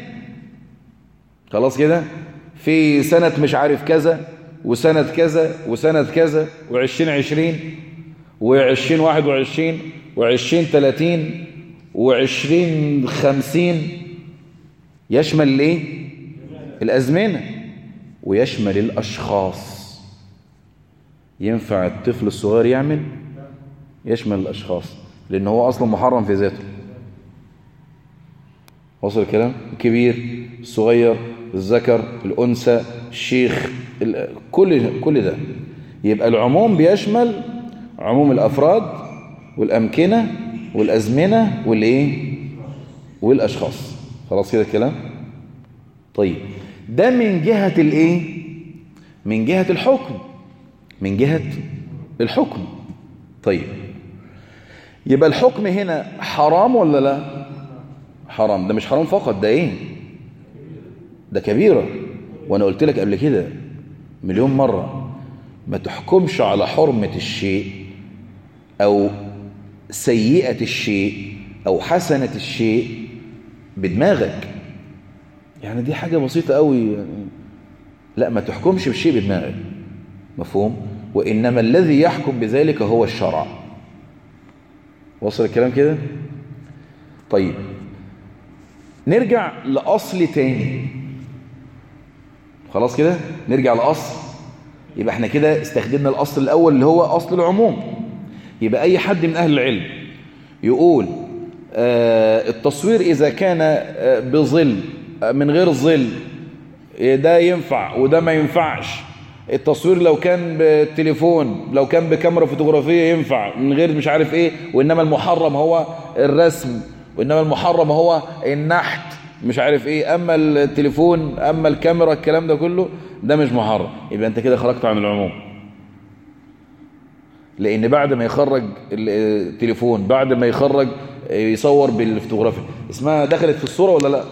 S1: خلاص كده؟ في سنة مش عارف كذا وسنة كذا وسنة كذا و20 20 و20 21 و20 30 و20 50 يشمل الايه الأزمنة. ويشمل الأشخاص. ينفع الطفل الصغير يعمل؟ يشمل الأشخاص. لأن هو أصلا محرم في ذاته. وصل الكلام؟ الكبير الصغير الذكر الأنثى الشيخ كل كل ده. يبقى العموم بيشمل عموم الأفراد والأمكنة والأزمنة والإيه؟ والأشخاص. خلاص كده الكلام؟ طيب ده من جهة الإيه؟ من جهة الحكم. من جهة الحكم. طيب يبقى الحكم هنا حرام ولا لا؟ حرام. ده مش حرام فقط ده إيه؟ ده كبيرة. وأنا قلت لك قبل كده مليون مرة ما تحكمش على حرمة الشيء أو سيئة الشيء أو حسنة الشيء بدماغك. يعني دي حاجة بسيطة قوي يعني لا ما تحكمش بالشيء بدماغك. مفهوم؟ وإنما الذي يحكم بذلك هو الشرع. وصل الكلام كده؟ طيب. نرجع لأصل تاني. خلاص كده؟ نرجع لأصل. يبقى إحنا كده استخدمنا الأصل الأول اللي هو أصل العموم. يبقى أي حد من أهل العلم يقول آه التصوير إذا كان آه بظل آه من غير ظل ده ينفع وده ما ينفعش. التصوير لو كان بالتليفون لو كان بكاميرا فوتوغرافية ينفع من غير مش عارف إيه وإنما المحرم هو الرسم. وإنما المحرم هو النحت. مش عارف إيه أما التليفون أما الكاميرا الكلام ده كله ده مش محرم. يبقى أنت كده خرجت عن العموم. لأن بعد ما يخرج التليفون بعد ما يخرج يصور بالفوتوغرافي. اسمها دخلت في الصورة ولا لا؟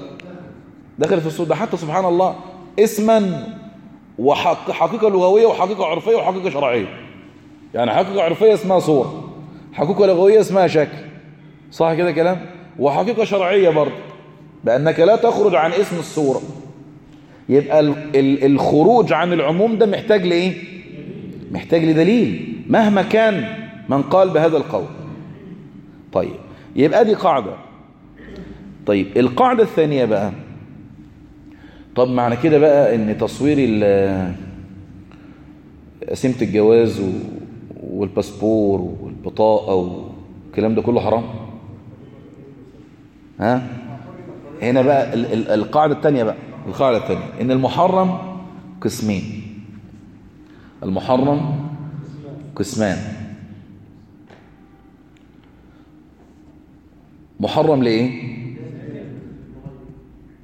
S1: دخلت في الصورة. ده حتى سبحان الله اسما وحقيقة لغوية وحقيقة عرفية وحقيقة شرعية. يعني حقيقة عرفية اسمها صورة حقيقة لغوية اسمها شكل. صح كده كلام؟ وحقيقة شرعية برضه بأنك لا تخرج عن اسم الصورة. يبقى الخروج عن العموم ده محتاج لإيه؟ محتاج لدليل مهما كان من قال بهذا القول. طيب يبقى دي قاعدة. طيب القاعدة الثانية بقى. طب معنى كده بقى إن تصوير قسيمة الجواز والباسبور والبطاقة والكلام ده كله حرام؟ ها؟ هنا بقى القاعدة الثانية بقى. القاعدة الثانية إن المحرم قسمين. المحرم قسمان. محرم لإيه؟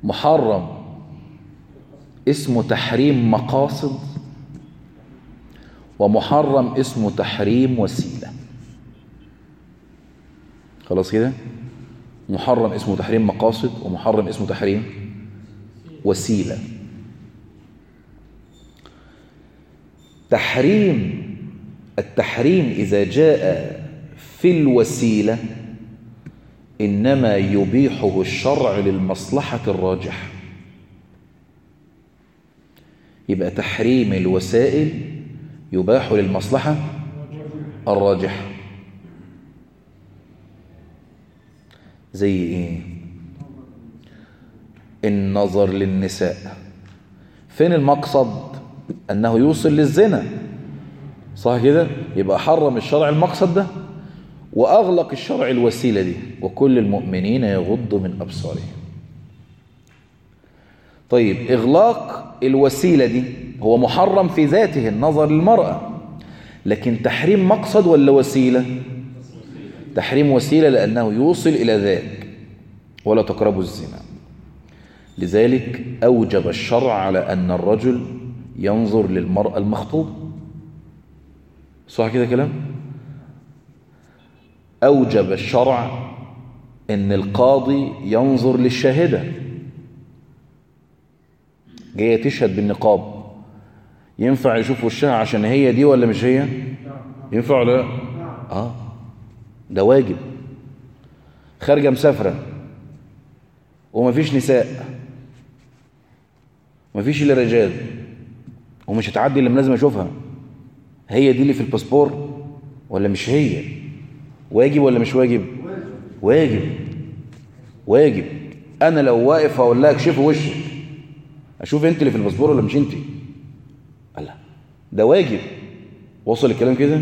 S1: محرم. اسمه تحريم مقاصد. ومحرم اسمه تحريم وسيلة. خلاص كده؟ محرم اسمه تحريم مقاصد ومحرم اسمه تحريم وسيلة. تحريم التحريم إذا جاء في الوسيلة إنما يبيحه الشرع للمصلحة الراجحة. يبقى تحريم الوسائل يباح للمصلحة الراجحة. زي إيه؟ النظر للنساء. فين المقصد؟ أنه يوصل للزنا. صح كده؟ يبقى حرم الشرع المقصد ده وأغلق الشرع الوسيلة دي. وكل المؤمنين يغضوا من أبصارهم. طيب إغلاق الوسيلة دي هو محرم في ذاته النظر للمرأة. لكن تحريم مقصد ولا وسيلة؟ تحريم وسيلة لأنه يوصل إلى ذلك. ولا تقربوا الزنا. لذلك أوجب الشرع على أن الرجل ينظر للمرأة المخطوبة. صح كده كلام؟ أوجب الشرع أن القاضي ينظر للشاهدة. جاية تشهد بالنقاب. ينفع يشوف وشها عشان هي دي ولا مش هي؟ ينفع ولا لا؟ آه. ده واجب. خارجة مسافرة. ومفيش نساء. مفيش إلا رجال. ومش هتعدي إلا لازم أشوفها. هي دي اللي في الباسبور ولا مش هي؟ واجب ولا مش واجب؟ واجب. واجب. أنا لو واقف هقول لك شوف وشك. أشوف أنت اللي في الباسبور ولا مش أنت؟ لا ده واجب. وصل الكلام كده؟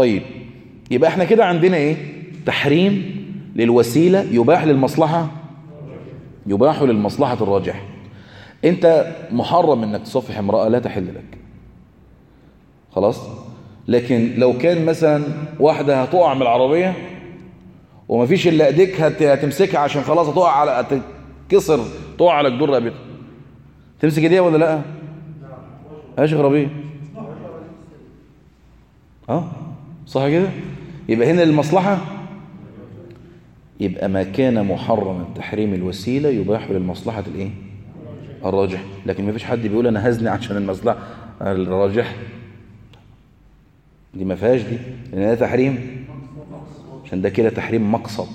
S1: طيب يبقى إحنا كده عندنا إيه؟ تحريم للوسيلة يباح للمصلحة يباح للمصلحة الراجحة انت محرم انك تصفح امرأة لا تحل لك. خلاص؟ لكن لو كان مثلا واحدة هتقع من العربية ومفيش الا ايديك هتمسكها عشان خلاص هتقع على هتكسر تقع على جدور رقبتها تمسك ايديها ولا لأ؟ إيش ربيع آه؟ صح كده؟ يبقى هنا المصلحة؟ يبقى ما كان محرما تحريم الوسيلة يباح للمصلحة الإيه؟ الراجح. لكن ما فيش حد بيقول أنا هزني عشان المصلحة الراجح. دي ما فيهاش دي. لأن ده تحريم. عشان ده كده تحريم مقصد.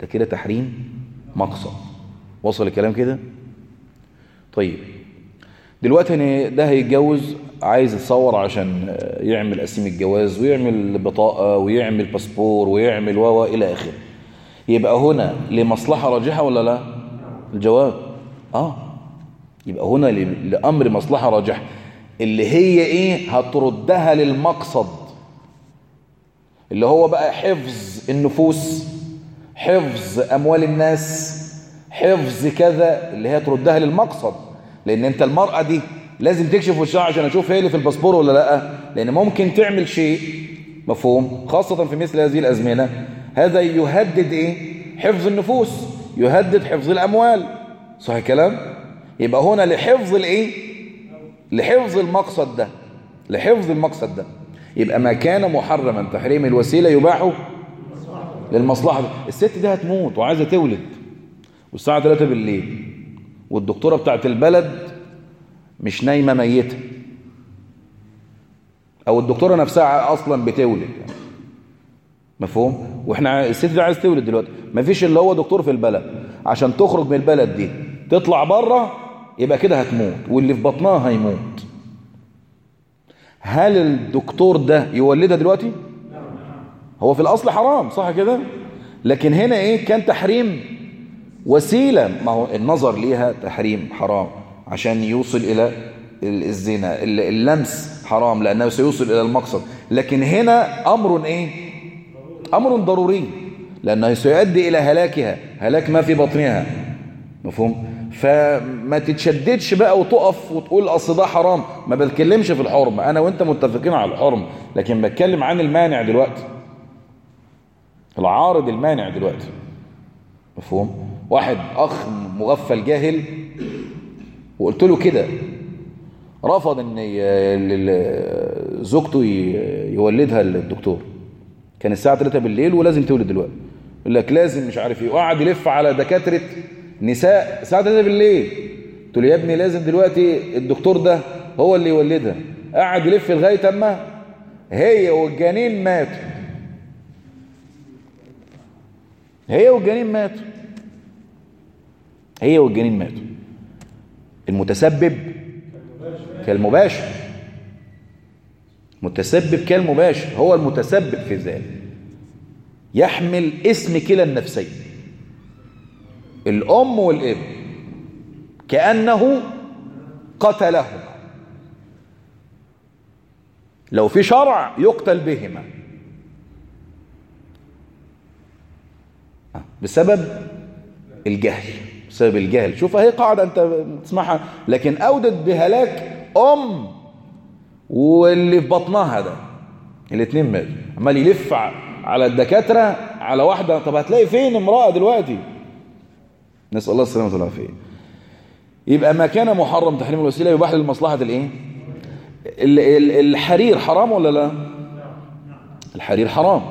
S1: ده كده تحريم مقصد. وصل الكلام كده؟ طيب. دلوقتي ان ده هيتجوز عايز يتصور عشان يعمل قسيم الجواز ويعمل بطاقة ويعمل باسبور ويعمل و إلى آخره. يبقى هنا لمصلحة راجحة ولا لا؟ الجواب. آه. يبقى هنا لأمر مصلحة راجحة. اللي هي إيه؟ هتردها للمقصد. اللي هو بقى حفظ النفوس حفظ أموال الناس حفظ كذا اللي هي تردها للمقصد. لأن انت المرأة دي لازم تكشف وشها عشان أشوف هي اللي في الباسبور ولا لأ. لأن ممكن تعمل شيء مفهوم؟ خاصة في مثل هذه الأزمنة. هذا يهدد إيه؟ حفظ النفوس. يهدد حفظ الأموال. صح الكلام يبقى هنا لحفظ الإيه؟ لحفظ المقصد ده. لحفظ المقصد ده. يبقى ما كان محرما تحريم الوسيلة يباح للمصلحة. الست دي هتموت وعايزة تولد. والساعة 3 بالليل. والدكتورة بتاعت البلد مش نايمة ميتة. أو الدكتورة نفسها أصلا بتولد. مفهوم؟ وإحنا الست دي عايز تولد دلوقتي. مفيش اللي هو دكتور في البلد. عشان تخرج من البلد دي تطلع بره يبقى كده هتموت. واللي في بطنها هيموت. هل الدكتور ده يولدها دلوقتي؟ هو في الأصل حرام صح كده؟ لكن هنا إيه؟ كان تحريم. وسيلة. ما هو النظر ليها تحريم حرام عشان يوصل إلى الزنا. اللمس حرام لأنه سيوصل إلى المقصد. لكن هنا أمر إيه؟ أمر ضروري لأنه سيؤدي إلى هلاكها. هلاك ما في بطنها. مفهوم؟ فما تتشددش بقى وتقف وتقول أصل ده حرام. ما بتكلمش في الحرم. أنا وأنت متفقين على الحرم لكن بتكلم عن المانع دلوقتي. العارض المانع دلوقتي. مفهوم؟ واحد أخ مغفل جاهل وقلت له كده رفض إن زوجته يولدها الدكتور كان الساعة 3 بالليل ولازم تولد دلوقتي. يقول لك لازم مش عارف إيه. وقعد يلف على دكاترة نساء الساعة 3 بالليل. قلت له يا ابني لازم دلوقتي الدكتور ده هو اللي يولدها. قعد يلف لغاية أما هي والجنين ماتوا. هي والجنين ماتوا. هي والجنين ماتوا. المتسبب كالمباشر. متسبب كالمباشر. هو المتسبب في ذلك. يحمل اسم كلا النفسين الأم والابن كأنه قتلهما. لو في شرع يقتل بهما. بسبب الجهل. بسبب الجهل. شوف أهي قاعدة أنت تسمعها. لكن اودت بهلاك أم واللي في بطنها ده. الاثنين ماتوا. عمال يلف على الدكاترة على واحدة. طب هتلاقي فين امرأة دلوقتي؟ نسأل الله السلامة والعافية. يبقى ما كان محرم تحريم الوسيلة يباح للمصلحة الإيه؟ الحرير حرام ولا لا؟ الحرير حرام.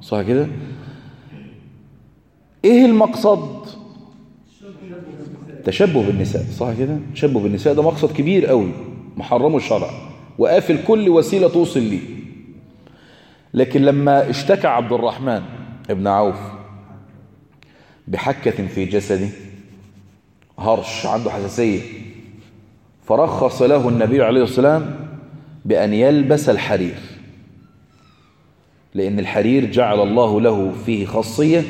S1: صح كده؟ إيه المقصد؟ تشبه بالنساء صح كده؟ تشبه بالنساء ده مقصد كبير قوي محرمه الشرع وقافل كل وسيلة توصل ليه. لكن لما اشتكى عبد الرحمن ابن عوف بحكة في جسده هرش عنده حساسية فرخص له النبي عليه السلام بأن يلبس الحرير. لأن الحرير جعل الله له فيه خاصية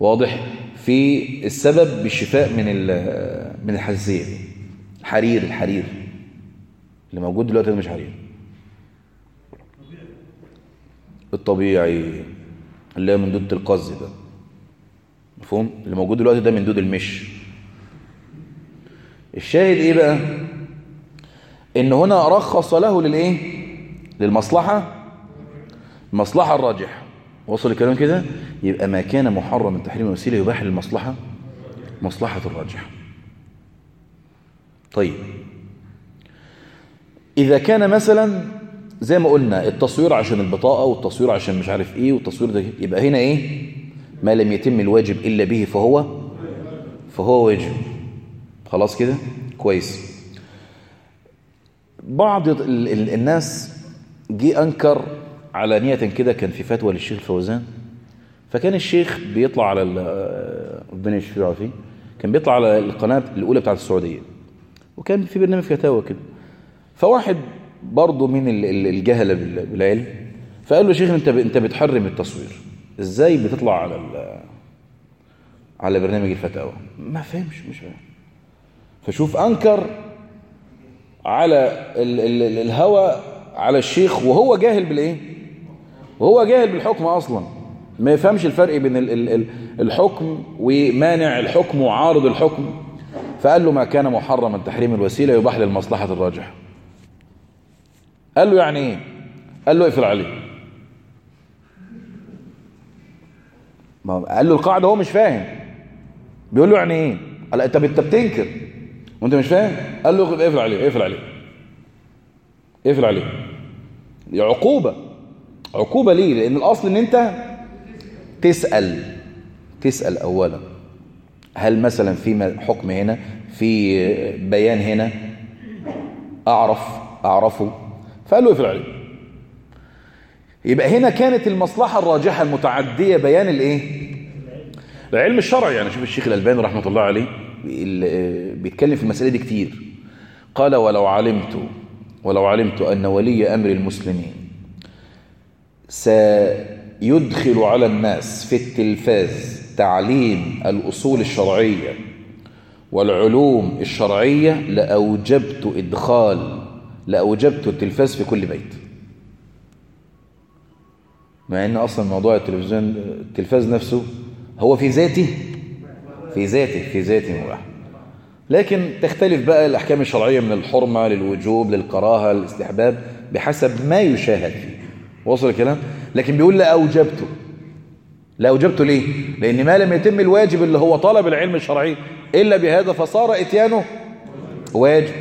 S1: واضح في السبب بالشفاء من من الحساسية حرير الحرير اللي موجود دلوقتي مش حرير. الطبيعي. اللي هي من دود القز ده. مفهوم؟ اللي موجود دلوقتي ده من دود المش. الشاهد إيه بقى؟ إن هنا رخص له للإيه؟ للمصلحة. المصلحة الراجحة. وصل الكلام كده؟ يبقى ما كان محرم من تحريم الوسيلة يباح للمصلحة مصلحة الراجحة طيب. إذا كان مثلا زي ما قلنا التصوير عشان البطاقة والتصوير عشان مش عارف إيه والتصوير ده يبقى هنا إيه؟ ما لم يتم الواجب إلا به فهو فهو واجب. خلاص كده؟ كويس. بعض ال ال الناس جه أنكر علانية كده كان في فتوى للشيخ الفوزان فكان الشيخ بيطلع على ربنا يشفيه فيه كان بيطلع على القناة الأولى بتاعت السعودية وكان في برنامج فتاوى كده. فواحد برضه من الجهلة بالعلم فقال له شيخ أنت أنت بتحرم التصوير إزاي بتطلع على على برنامج الفتاوى؟ ما فهمش مش فاهم. فشوف أنكر على ال ال الهوى على الشيخ وهو جاهل بالإيه؟ وهو جاهل بالحكم أصلا. ما يفهمش الفرق بين ال ال الحكم ومانع الحكم وعارض الحكم. فقال له ما كان محرما تحريم الوسيلة يباح للمصلحة الراجحة. قال له يعني إيه؟ قال له اقفل عليه. ما قال له القاعدة هو مش فاهم. بيقول له يعني إيه؟ قال انت أنت بتنكر. وأنت مش فاهم؟ قال له اقفل عليه اقفل عليه. اقفل عليه. دي عقوبة. عقوبة ليه؟ لأن الأصل إن أنت تسأل تسأل اولا. هل مثلا في حكم هنا؟ في بيان هنا؟ أعرف أعرفه. فقال له اقفل عليه. يبقى هنا كانت المصلحة الراجحة المتعدية بيان الإيه؟ العلم الشرعي. يعني شوف الشيخ الألباني رحمة الله عليه بيتكلم في المسألة دي كتير. قال ولو علمت ولو علمت أن ولي أمر المسلمين سيدخل على الناس في التلفاز تعليم الأصول الشرعية والعلوم الشرعية لأوجبت إدخال لأوجبت التلفاز في كل بيت. مع أن أصلا موضوع التلفزيون التلفاز نفسه هو في ذاته في ذاته في ذاته مباح. لكن تختلف بقى الأحكام الشرعية من الحرمة للوجوب للكراهة للاستحباب بحسب ما يشاهد فيه. وصل الكلام؟ لكن بيقول لا أوجبته. لا أوجبته ليه؟ لأن ما لم يتم الواجب اللي هو طلب العلم الشرعي إلا بهذا فصار إتيانه واجب.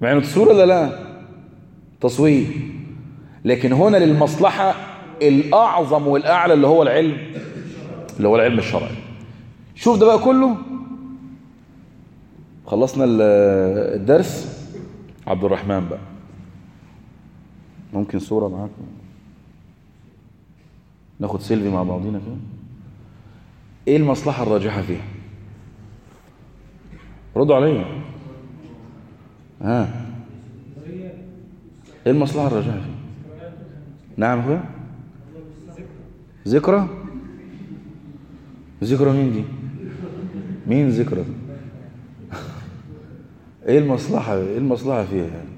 S1: مع إنه تصوير ولا لا؟ تصوير. لكن هنا للمصلحة الأعظم والأعلى اللي هو العلم اللي هو العلم الشرعي. شوف ده بقى كله. خلصنا الدرس. عبد الرحمن بقى. ممكن صورة معاكم ناخد سيلفي مع بعضينا كده. إيه المصلحة الراجحة فيها؟ ردوا عليا. ها. إيه المصلحة الراجحة فيها؟ نعم أخويا. ذكرى. ذكرى مين دي؟ مين ذكرى إيه المصلحة؟ إيه المصلحة فيها يعني؟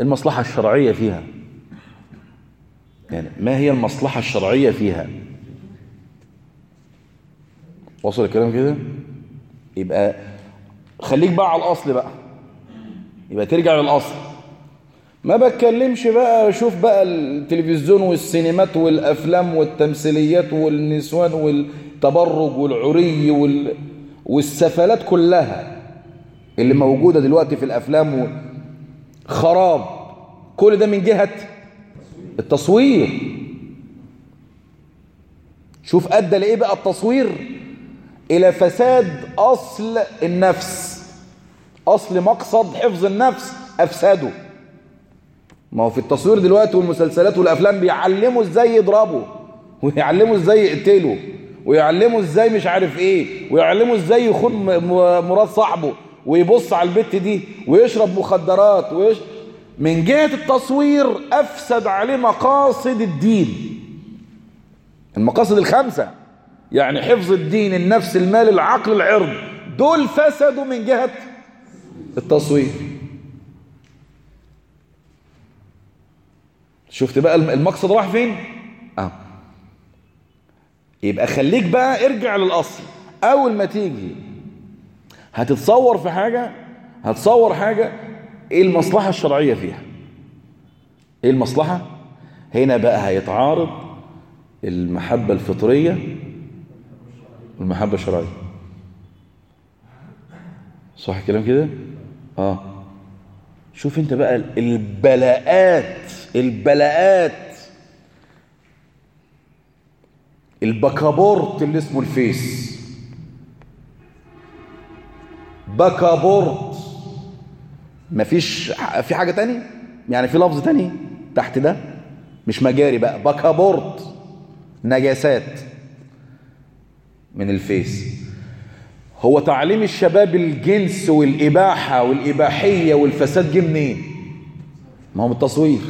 S1: المصلحة الشرعية فيها. يعني ما هي المصلحة الشرعية فيها؟ وصل الكلام كده؟ يبقى خليك بقى على الأصل بقى. يبقى ترجع للأصل. ما بتكلمش بقى شوف بقى التلفزيون والسينمات والأفلام والتمثيليات والنسوان والتبرج والعري وال... والسفلات كلها اللي موجودة دلوقتي في الأفلام خراب. كل ده من جهة التصوير. شوف أدى لإيه بقى التصوير؟ إلى فساد أصل النفس. أصل مقصد حفظ النفس أفسده ما هو في التصوير دلوقتي والمسلسلات والأفلام بيعلموا إزاي يضربوا ويعلموا إزاي يقتلوا ويعلموا إزاي مش عارف إيه ويعلموا إزاي يخون مراد صاحبه. ويبص على البت دي ويشرب مخدرات ويش... من جهة التصوير أفسد عليه مقاصد الدين. المقاصد الخمسة يعني حفظ الدين النفس المال العقل العرض. دول فسدوا من جهة التصوير. شفت بقى المقصد راح فين؟ آه. يبقى خليك بقى ارجع للأصل. أول ما تيجي هتتصور في حاجة؟ هتصور حاجة؟ إيه المصلحة الشرعية فيها؟ إيه المصلحة؟ هنا بقى هيتعارض المحبة الفطرية والمحبة الشرعية. صح الكلام كده؟ آه. شوف أنت بقى البلاعات البلاعات. البكابورت اللي اسمه ال Face. بكابورت مفيش في حاجة تاني؟ يعني في لفظ تاني تحت ده؟ مش مجاري بقى بكابورت نجاسات. من ال Face. هو تعليم الشباب الجنس والإباحة والإباحية والفساد جه منين؟ ما هو من التصوير.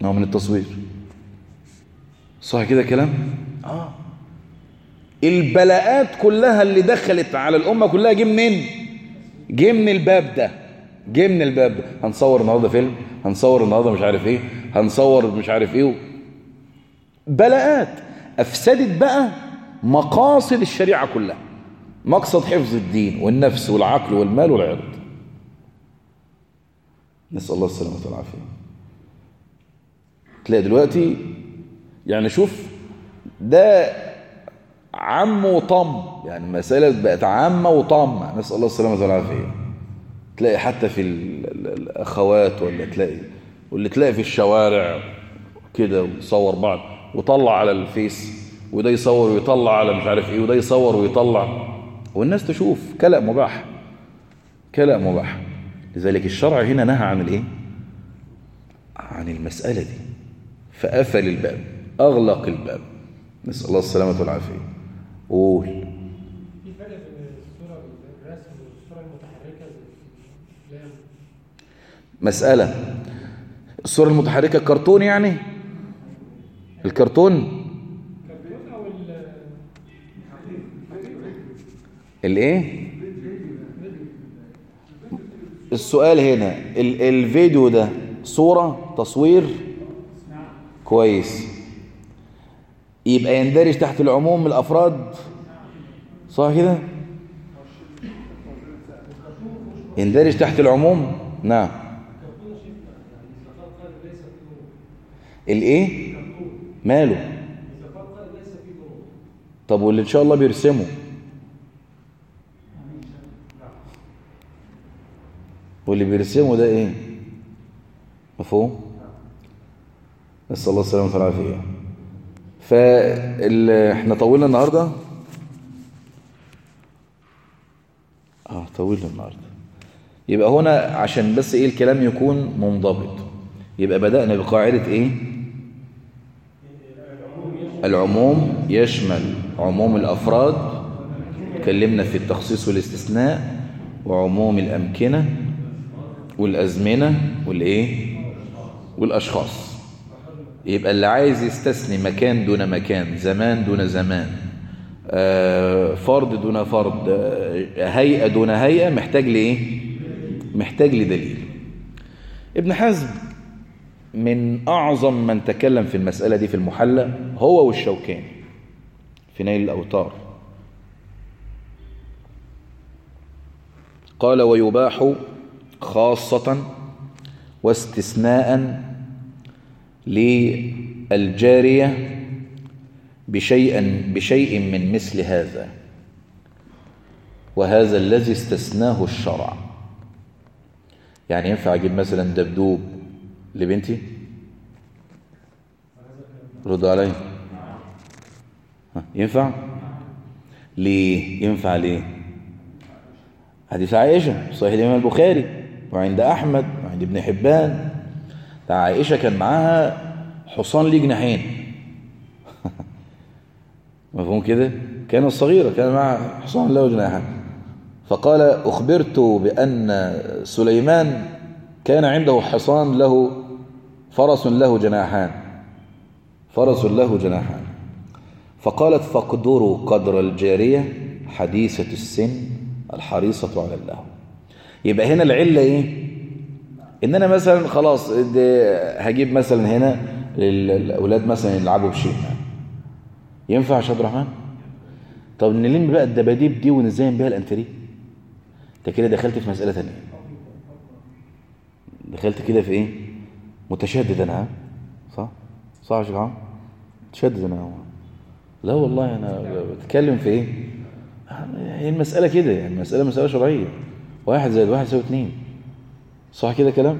S1: ما هو من التصوير. صح كده كلام؟ آه. البلاءات كلها اللي دخلت على الأمة كلها جه منين؟ جه من الباب ده. جه من الباب ده. هنصور النهارده فيلم هنصور النهارده مش عارف إيه هنصور مش عارف إيه بلاءات. أفسدت بقى مقاصد الشريعة كلها. مقصد حفظ الدين والنفس والعقل والمال والعرض. نسأل الله السلامة والعافية. تلاقي دلوقتي يعني شوف ده عم وطم. يعني المسألة بقت عامة وطم نسأل الله السلامة والعافية تلاقي حتى في الأخوات ولا تلاقي واللي تلاقي في الشوارع كده وصور بعض وطلع على الفيس وده يصور ويطلع على مش عارف إيه وده يصور ويطلع. والناس تشوف كلام مباح. كلام مباح. لذلك الشرع هنا نهى عن الإيه؟ عن المسألة دي. فقفل الباب أغلق الباب. نسأل الله السلامة والعافية. قول.
S2: في فرق بين الصورة الرسم زي الأفلام
S1: مسألة. الصورة المتحركة كرتون يعني؟ الكرتون؟ الإيه؟ السؤال هنا ال الفيديو ده صورة؟ تصوير؟ كويس. يبقى يندرج تحت العموم الأفراد صح كده؟ يندرج تحت العموم؟ نعم. الإيه؟ ماله. طب واللي إن شاء الله بيرسمه؟ واللي بيرسمه ده إيه؟ مفهوم؟ نسأل الله السلامة والعافية. فاحنا طولنا النهارده؟ آه طولنا النهارده. يبقى هنا عشان بس إيه الكلام يكون منضبط. يبقى بدأنا بقاعدة إيه؟ العموم يشمل عموم الأفراد اتكلمنا في التخصيص والاستثناء وعموم الأمكنة والأزمنة والإيه؟ والأشخاص. يبقى اللي عايز يستثني مكان دون مكان زمان دون زمان. آه، فرد دون فرد آه، هيئة دون هيئة محتاج لإيه؟ محتاج لدليل. ابن حزم من أعظم من تكلم في المسألة دي في المحلى هو والشوكاني في نيل الأوتار. قال ويباح خاصة واستثناء للجارية بشيء, بشيء من مثل هذا. وهذا الذي استثناه الشرع. يعني ينفع أجيب مثلا دبدوب لبنتي؟ رد علي. ينفع؟ ليه؟ ينفع ليه؟ حديث عائشة صحيح الإمام البخاري وعند أحمد وعند ابن حبان. عائشة كان معاها حصان ليه جناحين مفهوم كده؟ كانت صغيرة كان معها حصان له جناحين. فقال أخبرت بأن سليمان كان عنده حصان له فرس له جناحان. فرس له جناحان. فقالت فاقدروا قدر الجارية حديثة السن الحريصة على اللهو يبقى هنا العلة إيه؟ إن أنا مثلا خلاص هجيب مثلا هنا للأولاد مثلا يلعبوا بشيء ينفع يا عبد الرحمن؟ طب نلم بقى الدباديب دي ونزين بيها الانتريه أنت كده دخلت في مسألة تانية. دخلت كده في إيه؟ متشدد أنا ها؟ صح؟ صح يا شيخ متشدد أنا هو. لا والله أنا بتكلم في إيه؟ هي المسألة كده يعني المسألة مسألة شرعية. واحد زائد واحد يساوي اتنين. صح كده كلام؟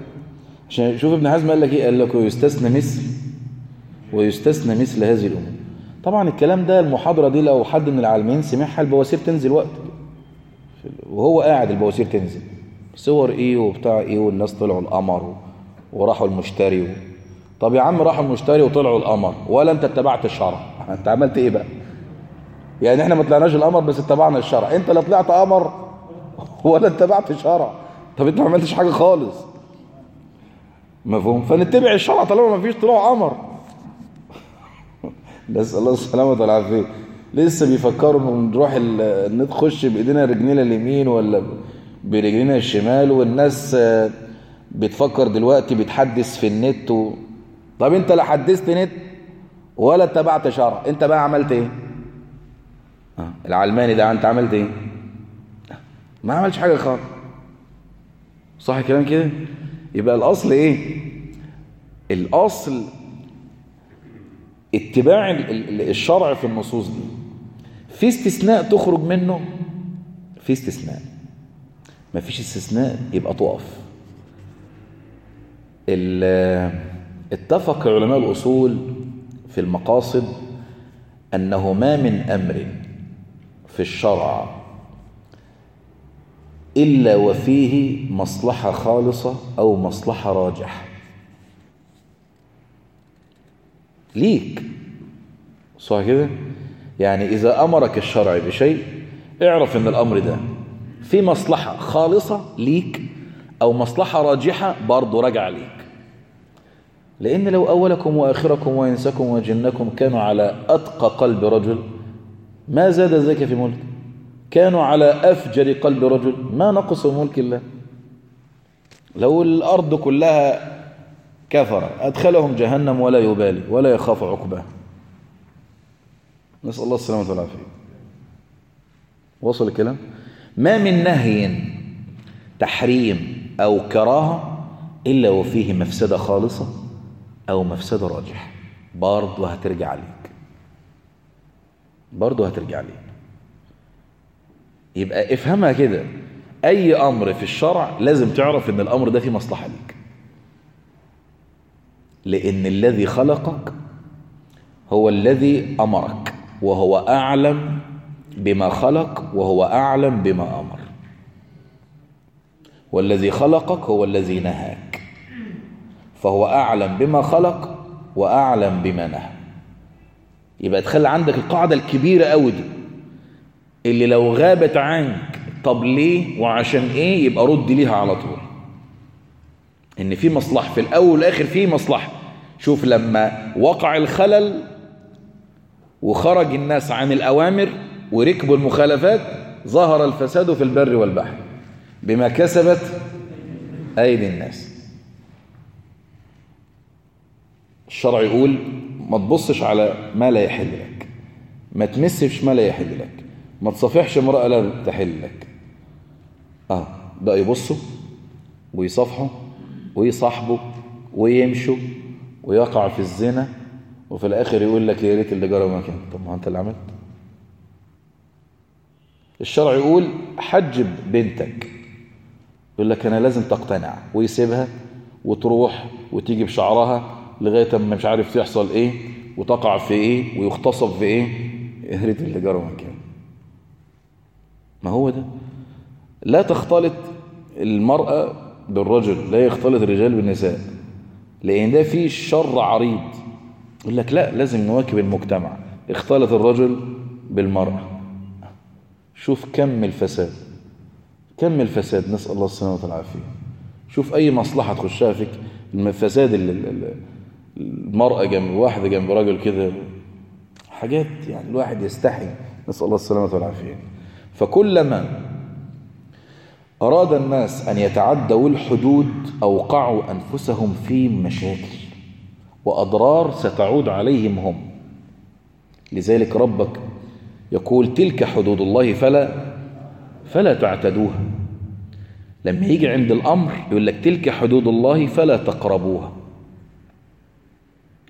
S1: عشان شوف ابن حزم قال لك إيه؟ قال لك ويستثنى مثل ويستثنى مثل هذه الأمور طبعا الكلام ده المحاضرة دي لو حد من العالمين سمعها البواسير تنزل وقت. وهو قاعد البواسير تنزل. صور إيه وبتاع إيه والناس طلعوا القمر وراحوا المشتري و... طب يا عم راحوا المشتري وطلعوا القمر. ولا أنت اتبعت الشرع. أنت عملت إيه بقى؟ يعني إحنا ما طلعناش القمر بس اتبعنا الشرع. أنت لا طلعت قمر ولا اتبعت الشرع طب انت ما عملتش حاجة خالص. مفهوم. فنتبع الشرع طالما ما فيش طلوع قمر نسال الله السلامة والعافية. لسه بيفكروا نروح نخش بإيدينا رجلينا اليمين ولا برجلينا الشمال والناس آه، بتفكر دلوقتي بتحدث في النت و... طب انت لا حدثت نت ولا اتبعت شرع. انت بقى عملت إيه؟ آه، العلماني ده انت عملت إيه؟ ما عملش حاجة خالص. صح الكلام كده؟ يبقى الأصل إيه؟ الأصل اتباع ال- ال- الشرع في النصوص دي. في استثناء تخرج منه في استثناء. ما فيش استثناء يبقى تقف. اتفق علماء الأصول في المقاصد أنه ما من أمر في الشرع إلا وفيه مصلحة خالصة أو مصلحة راجحة. ليك. صح كده؟ يعني إذا أمرك الشرع بشيء اعرف أن الأمر ده في مصلحة خالصة ليك أو مصلحة راجحة برضه رجع ليك. لأن لو أولكم وآخركم وإنسكم وجنكم كانوا على أتقى قلب رجل ما زاد ذلك في ملك. كانوا على أفجر قلب رجل. ما نقص ملك الله. لو الأرض كلها كفر أدخلهم جهنم ولا يبالي ولا يخاف عقباه. نسأل الله السلامة والعافية. وصل الكلام؟ ما من نهي تحريم أو كراهة إلا وفيه مفسدة خالصة أو مفسدة راجحة. برضه هترجع عليك برضه هترجع عليك يبقى افهمها كده. أي أمر في الشرع لازم تعرف إن الأمر ده فيه مصلحة ليك. لأن الذي خلقك هو الذي أمرك وهو أعلم بما خلق وهو أعلم بما أمر. والذي خلقك هو الذي نهاك. فهو أعلم بما خلق وأعلم بما نهى. يبقى تخلي عندك القاعدة الكبيرة قوي دي. اللي لو غابت عنك طب ليه؟ وعشان إيه؟ يبقى رد ليها على طول. إن في مصلحة في الأول والآخر في مصلحة. شوف لما وقع الخلل وخرج الناس عن الأوامر وركبوا المخالفات ظهر الفساد في البر والبحر بما كسبت أيدي الناس. الشرع يقول ما تبصش على ما لا يحل لك. ما تمسش ما لا يحل لك. ما تصافحش امرأة لا تحل لك. آه بقى يبصوا ويصافحوا ويصاحبوا ويمشوا ويقع في الزنا وفي الآخر يقول لك يا ريت اللي جرى ما كان طب ما أنت اللي عملت؟ الشرع يقول حجب بنتك. يقول لك أنا لازم تقتنع. ويسيبها وتروح وتيجي بشعرها لغاية أما مش عارف تحصل إيه وتقع في إيه ويغتصب في إيه. يا ريت اللي جرى ما كان ما هو ده؟ لا تختلط المرأة بالرجل لا يختلط الرجال بالنساء لأن ده فيه شر عريض. يقول لك لا لازم نواكب المجتمع. اختلط الرجل بالمرأة. شوف كم الفساد كم الفساد. نسأل الله السلامة والعافية. شوف أي مصلحة تخشها فيك. الفساد المرأة جنب واحدة جنب راجل كده. حاجات يعني الواحد يستحي. نسأل الله السلامة والعافية. فكلما أراد الناس أن يتعدوا الحدود أوقعوا أنفسهم في مشاكل وأضرار ستعود عليهم هم. لذلك ربك يقول تلك حدود الله فلا فلا تعتدوها. لما يجي عند الأمر يقول لك تلك حدود الله فلا تقربوها.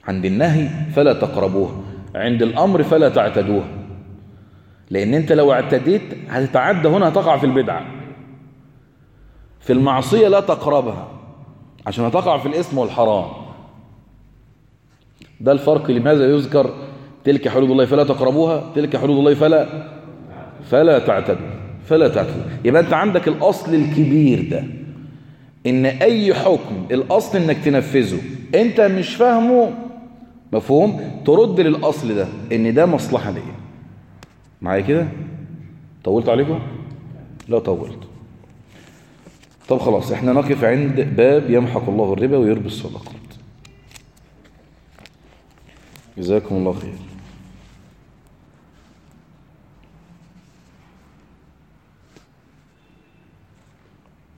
S1: عند النهي فلا تقربوها. عند الأمر فلا تعتدوها. لأن أنت لو اعتديت هتتعدى هنا هتقع في البدعة. في المعصية لا تقربها عشان هتقع في الاسم والحرام. ده الفرق لماذا يذكر تلك حدود الله فلا تقربوها؟ تلك حدود الله فلا فلا تعتدوا فلا تعتدوا يبقى انت عندك الأصل الكبير ده إن أي حكم الأصل إنك تنفذه أنت مش فاهمه مفهوم؟ ترد للأصل ده إن ده مصلحة ليا. معايا كده؟ طولت عليكم؟ لا طولت. طب خلاص إحنا نقف عند باب يمحق الله الربا ويربي الصدقات. جزاكم الله خير.